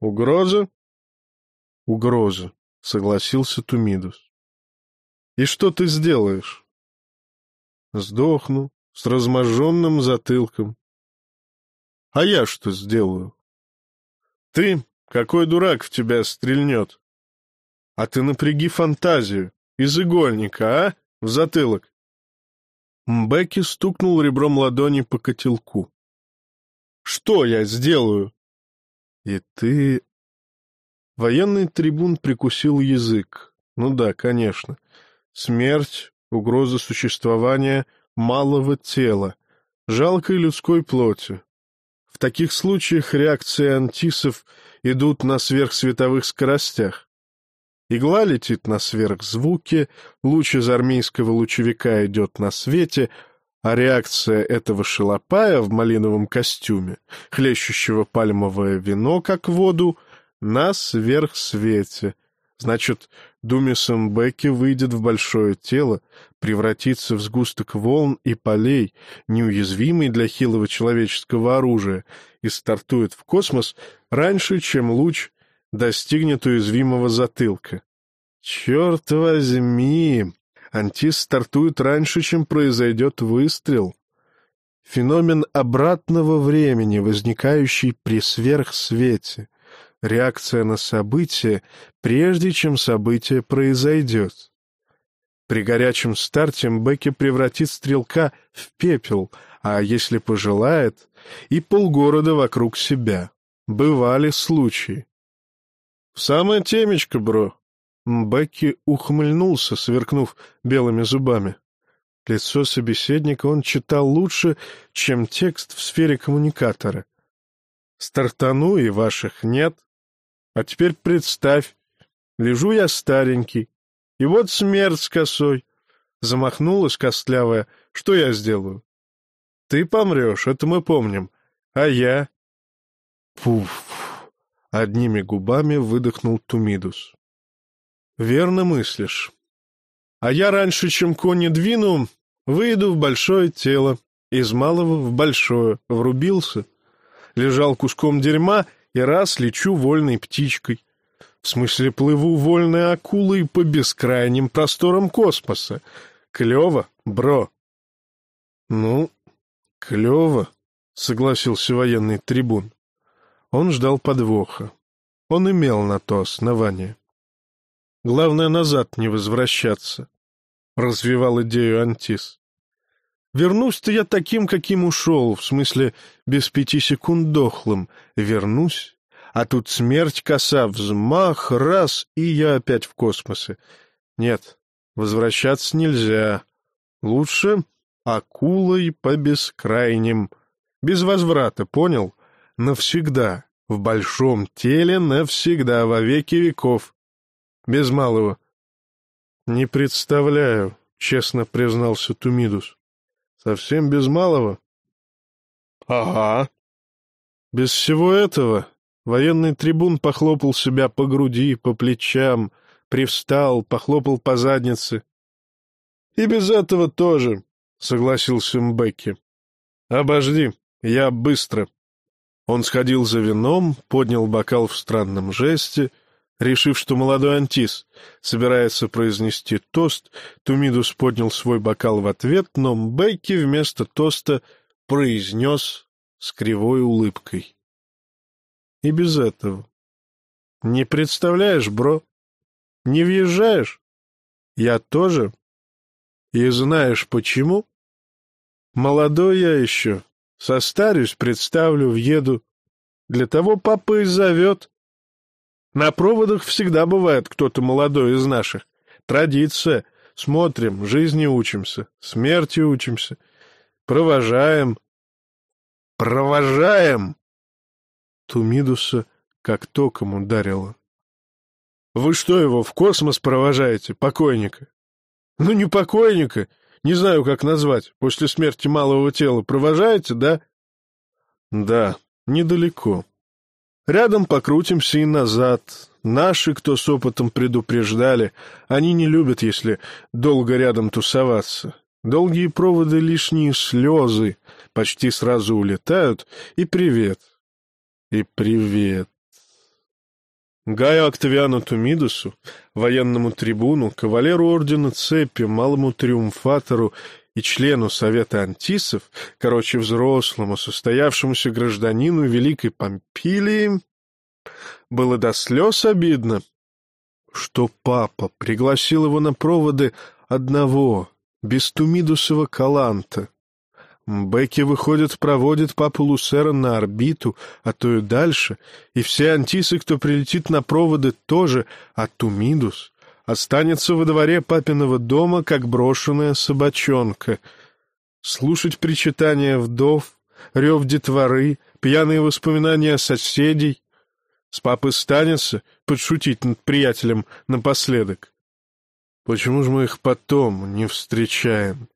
Угроза? Угроза, — согласился Тумидус. — И что ты сделаешь? — Сдохну с разможженным затылком. — А я что сделаю? — Ты, какой дурак в тебя стрельнет? — А ты напряги фантазию, из игольника, а, в затылок. Мбекки стукнул ребром ладони по котелку. — Что я сделаю? — И ты Военный трибун прикусил язык. Ну да, конечно. Смерть, угроза существования малого тела, жалкой людской плоти. В таких случаях реакции антисов идут на сверхсветовых скоростях. Игла летит на сверхзвуке, луч из армейского лучевика идет на свете, а реакция этого шалопая в малиновом костюме, хлещущего пальмовое вино, как воду — на сверхсвете. Значит, Думисом Бекки выйдет в большое тело, превратится в сгусток волн и полей, неуязвимый для хилого человеческого оружия, и стартует в космос раньше, чем луч достигнет уязвимого затылка. Черт возьми! Антис стартует раньше, чем произойдет выстрел. Феномен обратного времени, возникающий при сверхсвете реакция на событие, прежде чем событие произойдет. При горячем старте Мбекки превратит стрелка в пепел, а если пожелает, и полгорода вокруг себя. Бывали случаи. — В самое темечко, бро. Мбекки ухмыльнулся, сверкнув белыми зубами. Лицо собеседника он читал лучше, чем текст в сфере коммуникатора. «Стартану и ваших нет, а теперь представь, лежу я старенький, и вот смерть с косой. Замахнулась костлявая, что я сделаю? Ты помрешь, это мы помним, а я... Пуф! Одними губами выдохнул Тумидус. Верно мыслишь. А я раньше, чем кони двину, выйду в большое тело, из малого в большое, врубился. Лежал куском дерьма — и раз лечу вольной птичкой. В смысле, плыву вольной акулой по бескрайним просторам космоса. Клево, бро. Ну, клево, согласился военный трибун. Он ждал подвоха. Он имел на то основание. Главное, назад не возвращаться, — развивал идею Антис. Вернусь-то я таким, каким ушел, в смысле, без пяти секунд дохлым. Вернусь, а тут смерть коса, взмах, раз, и я опять в космосе. Нет, возвращаться нельзя. Лучше акулой по бескрайним. Без возврата, понял? Навсегда. В большом теле навсегда, во веки веков. Без малого. — Не представляю, — честно признался Тумидус. Совсем без малого? — Ага. Без всего этого военный трибун похлопал себя по груди, по плечам, привстал, похлопал по заднице. — И без этого тоже, — согласился Мбекки. — Обожди, я быстро. Он сходил за вином, поднял бокал в странном жесте — Решив, что молодой Антис собирается произнести тост, Тумидус поднял свой бокал в ответ, но Мбейки вместо тоста произнес с кривой улыбкой. И без этого. Не представляешь, бро? Не въезжаешь? Я тоже. И знаешь почему? Молодой я еще. Состарюсь, представлю, въеду. Для того папа и зовет. На проводах всегда бывает кто-то молодой из наших. Традиция. Смотрим, жизни учимся, смерти учимся. Провожаем. Провожаем! Тумидуса как током ударило. Вы что его, в космос провожаете, покойника? Ну, не покойника, не знаю, как назвать, после смерти малого тела. Провожаете, да? Да, недалеко. Рядом покрутимся и назад. Наши, кто с опытом предупреждали, они не любят, если долго рядом тусоваться. Долгие проводы — лишние слезы, почти сразу улетают, и привет. И привет. Гаю Октавиану Тумидусу, военному трибуну, кавалеру ордена Цепи, малому триумфатору и члену Совета Антисов, короче, взрослому, состоявшемуся гражданину Великой Помпилии, было до слез обидно, что папа пригласил его на проводы одного, без Тумидусова каланта. Бекки, выходит, проводит папу Лусера на орбиту, а то и дальше, и все антисы, кто прилетит на проводы, тоже, а Тумидус останется во дворе папиного дома, как брошенная собачонка. Слушать причитания вдов, рев детворы, пьяные воспоминания соседей. С папы станется подшутить над приятелем напоследок. Почему же мы их потом не встречаем?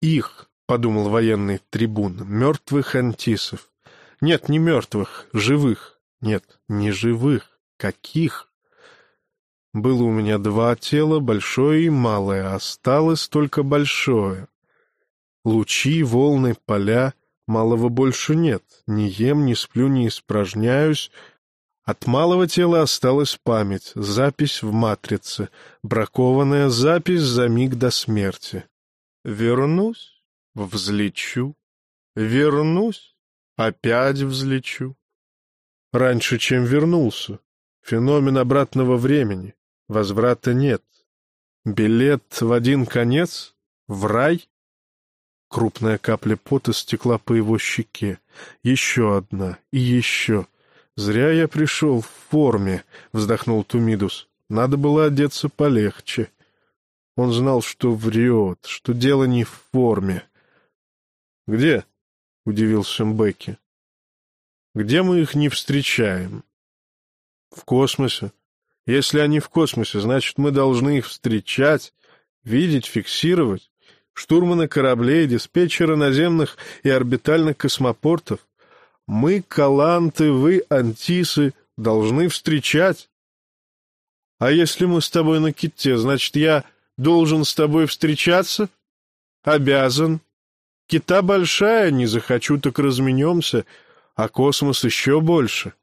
Их, — подумал военный трибун, — мертвых антисов. Нет, не мертвых, живых. Нет, не живых. Каких? Было у меня два тела, большое и малое, осталось только большое. Лучи, волны, поля, малого больше нет. Не ем, не сплю, не испражняюсь. От малого тела осталась память, запись в матрице, бракованная запись за миг до смерти. Вернусь? Взлечу. Вернусь. Опять взлечу. Раньше, чем вернулся. Феномен обратного времени. Возврата нет. Билет в один конец? В рай? Крупная капля пота стекла по его щеке. Еще одна. И еще. Зря я пришел в форме, вздохнул Тумидус. Надо было одеться полегче. Он знал, что врет, что дело не в форме. «Где?» — удивился Бекки. «Где мы их не встречаем?» «В космосе. Если они в космосе, значит, мы должны их встречать, видеть, фиксировать. Штурманы кораблей, диспетчеры наземных и орбитальных космопортов. Мы, каланты, вы, антисы, должны встречать. А если мы с тобой на ките, значит, я должен с тобой встречаться? Обязан. Кита большая, не захочу, так разменемся, а космос еще больше.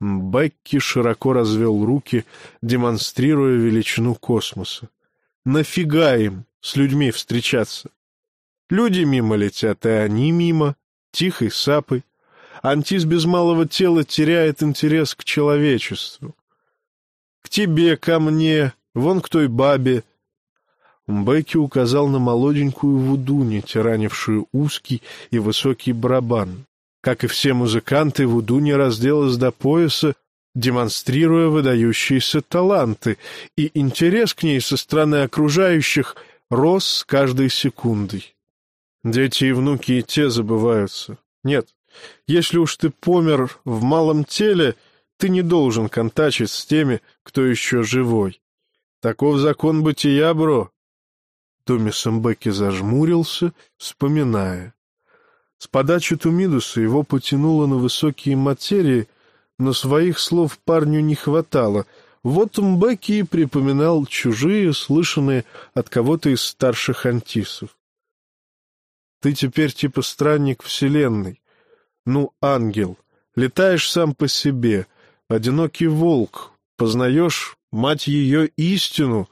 Бекки широко развел руки, демонстрируя величину космоса. Нафига им с людьми встречаться? Люди мимо летят, и они мимо, тихой сапой. Антис без малого тела теряет интерес к человечеству. К тебе, ко мне, вон к той бабе, Бекки указал на молоденькую Вудуни, тиранившую узкий и высокий барабан. Как и все музыканты, Вудуни разделась до пояса, демонстрируя выдающиеся таланты, и интерес к ней со стороны окружающих рос с каждой секундой. Дети и внуки и те забываются. Нет, если уж ты помер в малом теле, ты не должен контачить с теми, кто еще живой. Таков закон бытия, бро. Томми Самбеки зажмурился, вспоминая. С подачи Тумидуса его потянуло на высокие материи, но своих слов парню не хватало. Вот Мбеки припоминал чужие, слышанные от кого-то из старших антисов. «Ты теперь типа странник Вселенной. Ну, ангел. Летаешь сам по себе. Одинокий волк. Познаешь, мать ее, истину»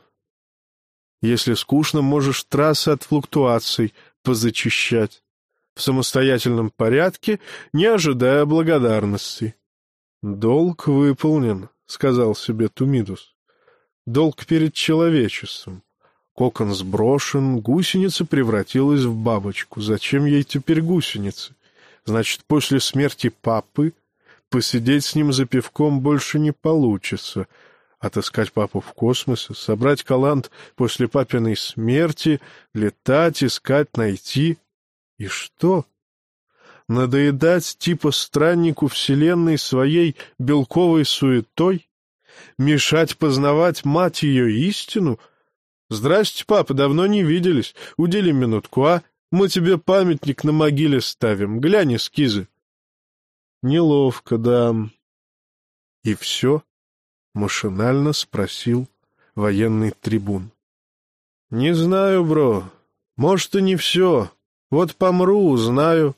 Если скучно, можешь трассы от флуктуаций позачищать. В самостоятельном порядке, не ожидая благодарности. «Долг выполнен», — сказал себе Тумидус. «Долг перед человечеством. Кокон сброшен, гусеница превратилась в бабочку. Зачем ей теперь гусеницы? Значит, после смерти папы посидеть с ним за пивком больше не получится, отыскать папу в космосе, собрать калант после папиной смерти, летать, искать, найти. И что? Надоедать типа страннику Вселенной своей белковой суетой? Мешать познавать мать ее истину? Здрасте, папа, давно не виделись. Удели минутку, а? Мы тебе памятник на могиле ставим. Глянь эскизы. Неловко, да. И все? — машинально спросил военный трибун. — Не знаю, бро. Может, и не все. Вот помру, узнаю.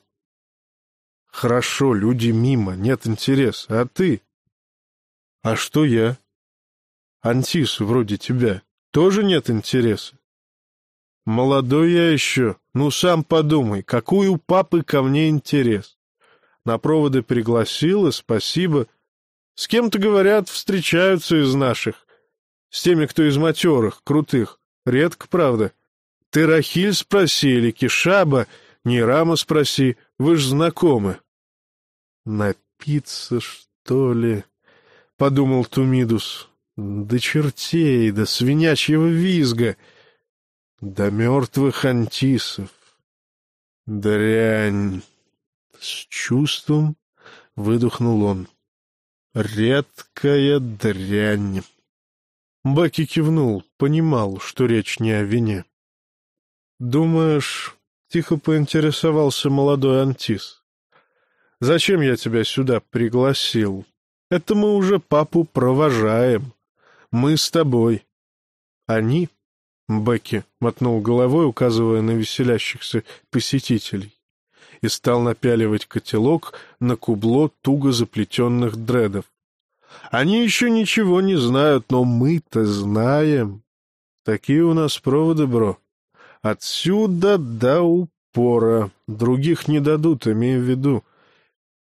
— Хорошо, люди мимо, нет интереса. А ты? А что я? Антис, вроде тебя, тоже нет интереса? Молодой я еще, ну сам подумай, какой у папы ко мне интерес. На проводы пригласила, спасибо. С кем-то, говорят, встречаются из наших. С теми, кто из матерых, крутых. Редко, правда. Ты Рахиль спроси или Кишаба, не Рама спроси, вы ж знакомы. Напиться, что ли? — подумал Тумидус. До чертей, до свинячьего визга, до мертвых антисов. Дрянь! С чувством выдохнул он. Редкая дрянь. Баки кивнул, понимал, что речь не о вине. «Думаешь...» — тихо поинтересовался молодой Антис. «Зачем я тебя сюда пригласил? Это мы уже папу провожаем. Мы с тобой. Они...» — Бекки мотнул головой, указывая на веселящихся посетителей, и стал напяливать котелок на кубло туго заплетенных дредов. Они еще ничего не знают, но мы-то знаем. Такие у нас проводы, бро. Отсюда до упора. Других не дадут, имею в виду.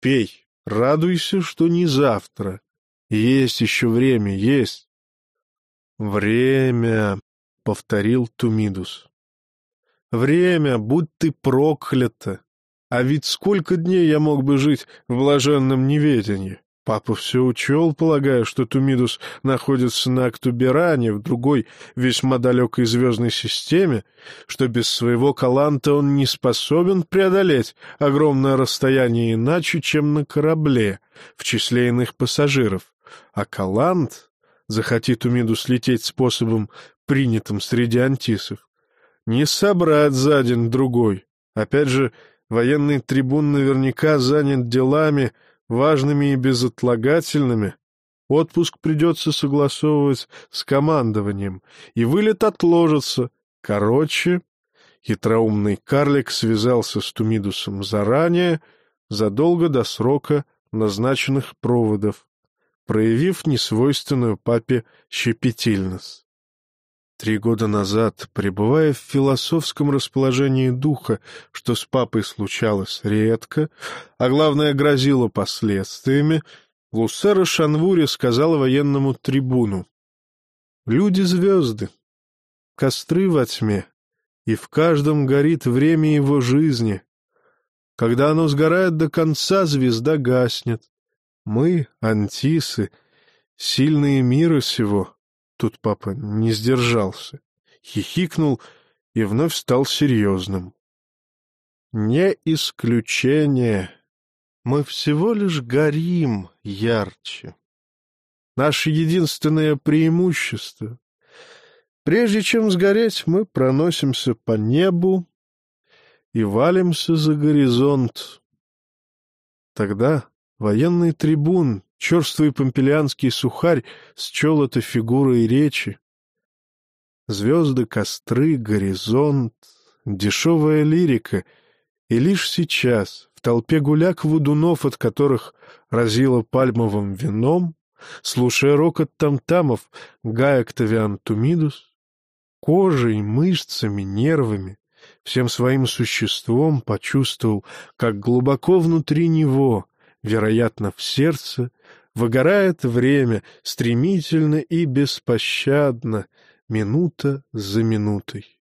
Пей, радуйся, что не завтра. Есть еще время, есть. Время, — повторил Тумидус. Время, будь ты проклята. А ведь сколько дней я мог бы жить в блаженном неведении? Папа все учел, полагая, что Тумидус находится на Актуберане, в другой весьма далекой звездной системе, что без своего каланта он не способен преодолеть огромное расстояние иначе, чем на корабле, в числе иных пассажиров. А калант, захоти Тумидус лететь способом, принятым среди антисов, не собрать за день-другой. Опять же, военный трибун наверняка занят делами — важными и безотлагательными, отпуск придется согласовывать с командованием, и вылет отложится. Короче, хитроумный карлик связался с Тумидусом заранее, задолго до срока назначенных проводов, проявив несвойственную папе щепетильность. Три года назад, пребывая в философском расположении духа, что с папой случалось редко, а главное грозило последствиями, Лусера Шанвури сказала военному трибуну. «Люди-звезды, костры во тьме, и в каждом горит время его жизни. Когда оно сгорает до конца, звезда гаснет. Мы, антисы, сильные мира сего» Тут папа не сдержался, хихикнул и вновь стал серьезным. «Не исключение. Мы всего лишь горим ярче. Наше единственное преимущество. Прежде чем сгореть, мы проносимся по небу и валимся за горизонт. Тогда военный трибун Черствый помпелианский сухарь счел это фигурой речи. Звезды, костры, горизонт, дешевая лирика. И лишь сейчас, в толпе гуляк-водунов, от которых разило пальмовым вином, слушая рокот тамтамов Гай Октавиан Тумидус, кожей, мышцами, нервами, всем своим существом почувствовал, как глубоко внутри него, вероятно, в сердце, Выгорает время стремительно и беспощадно, минута за минутой.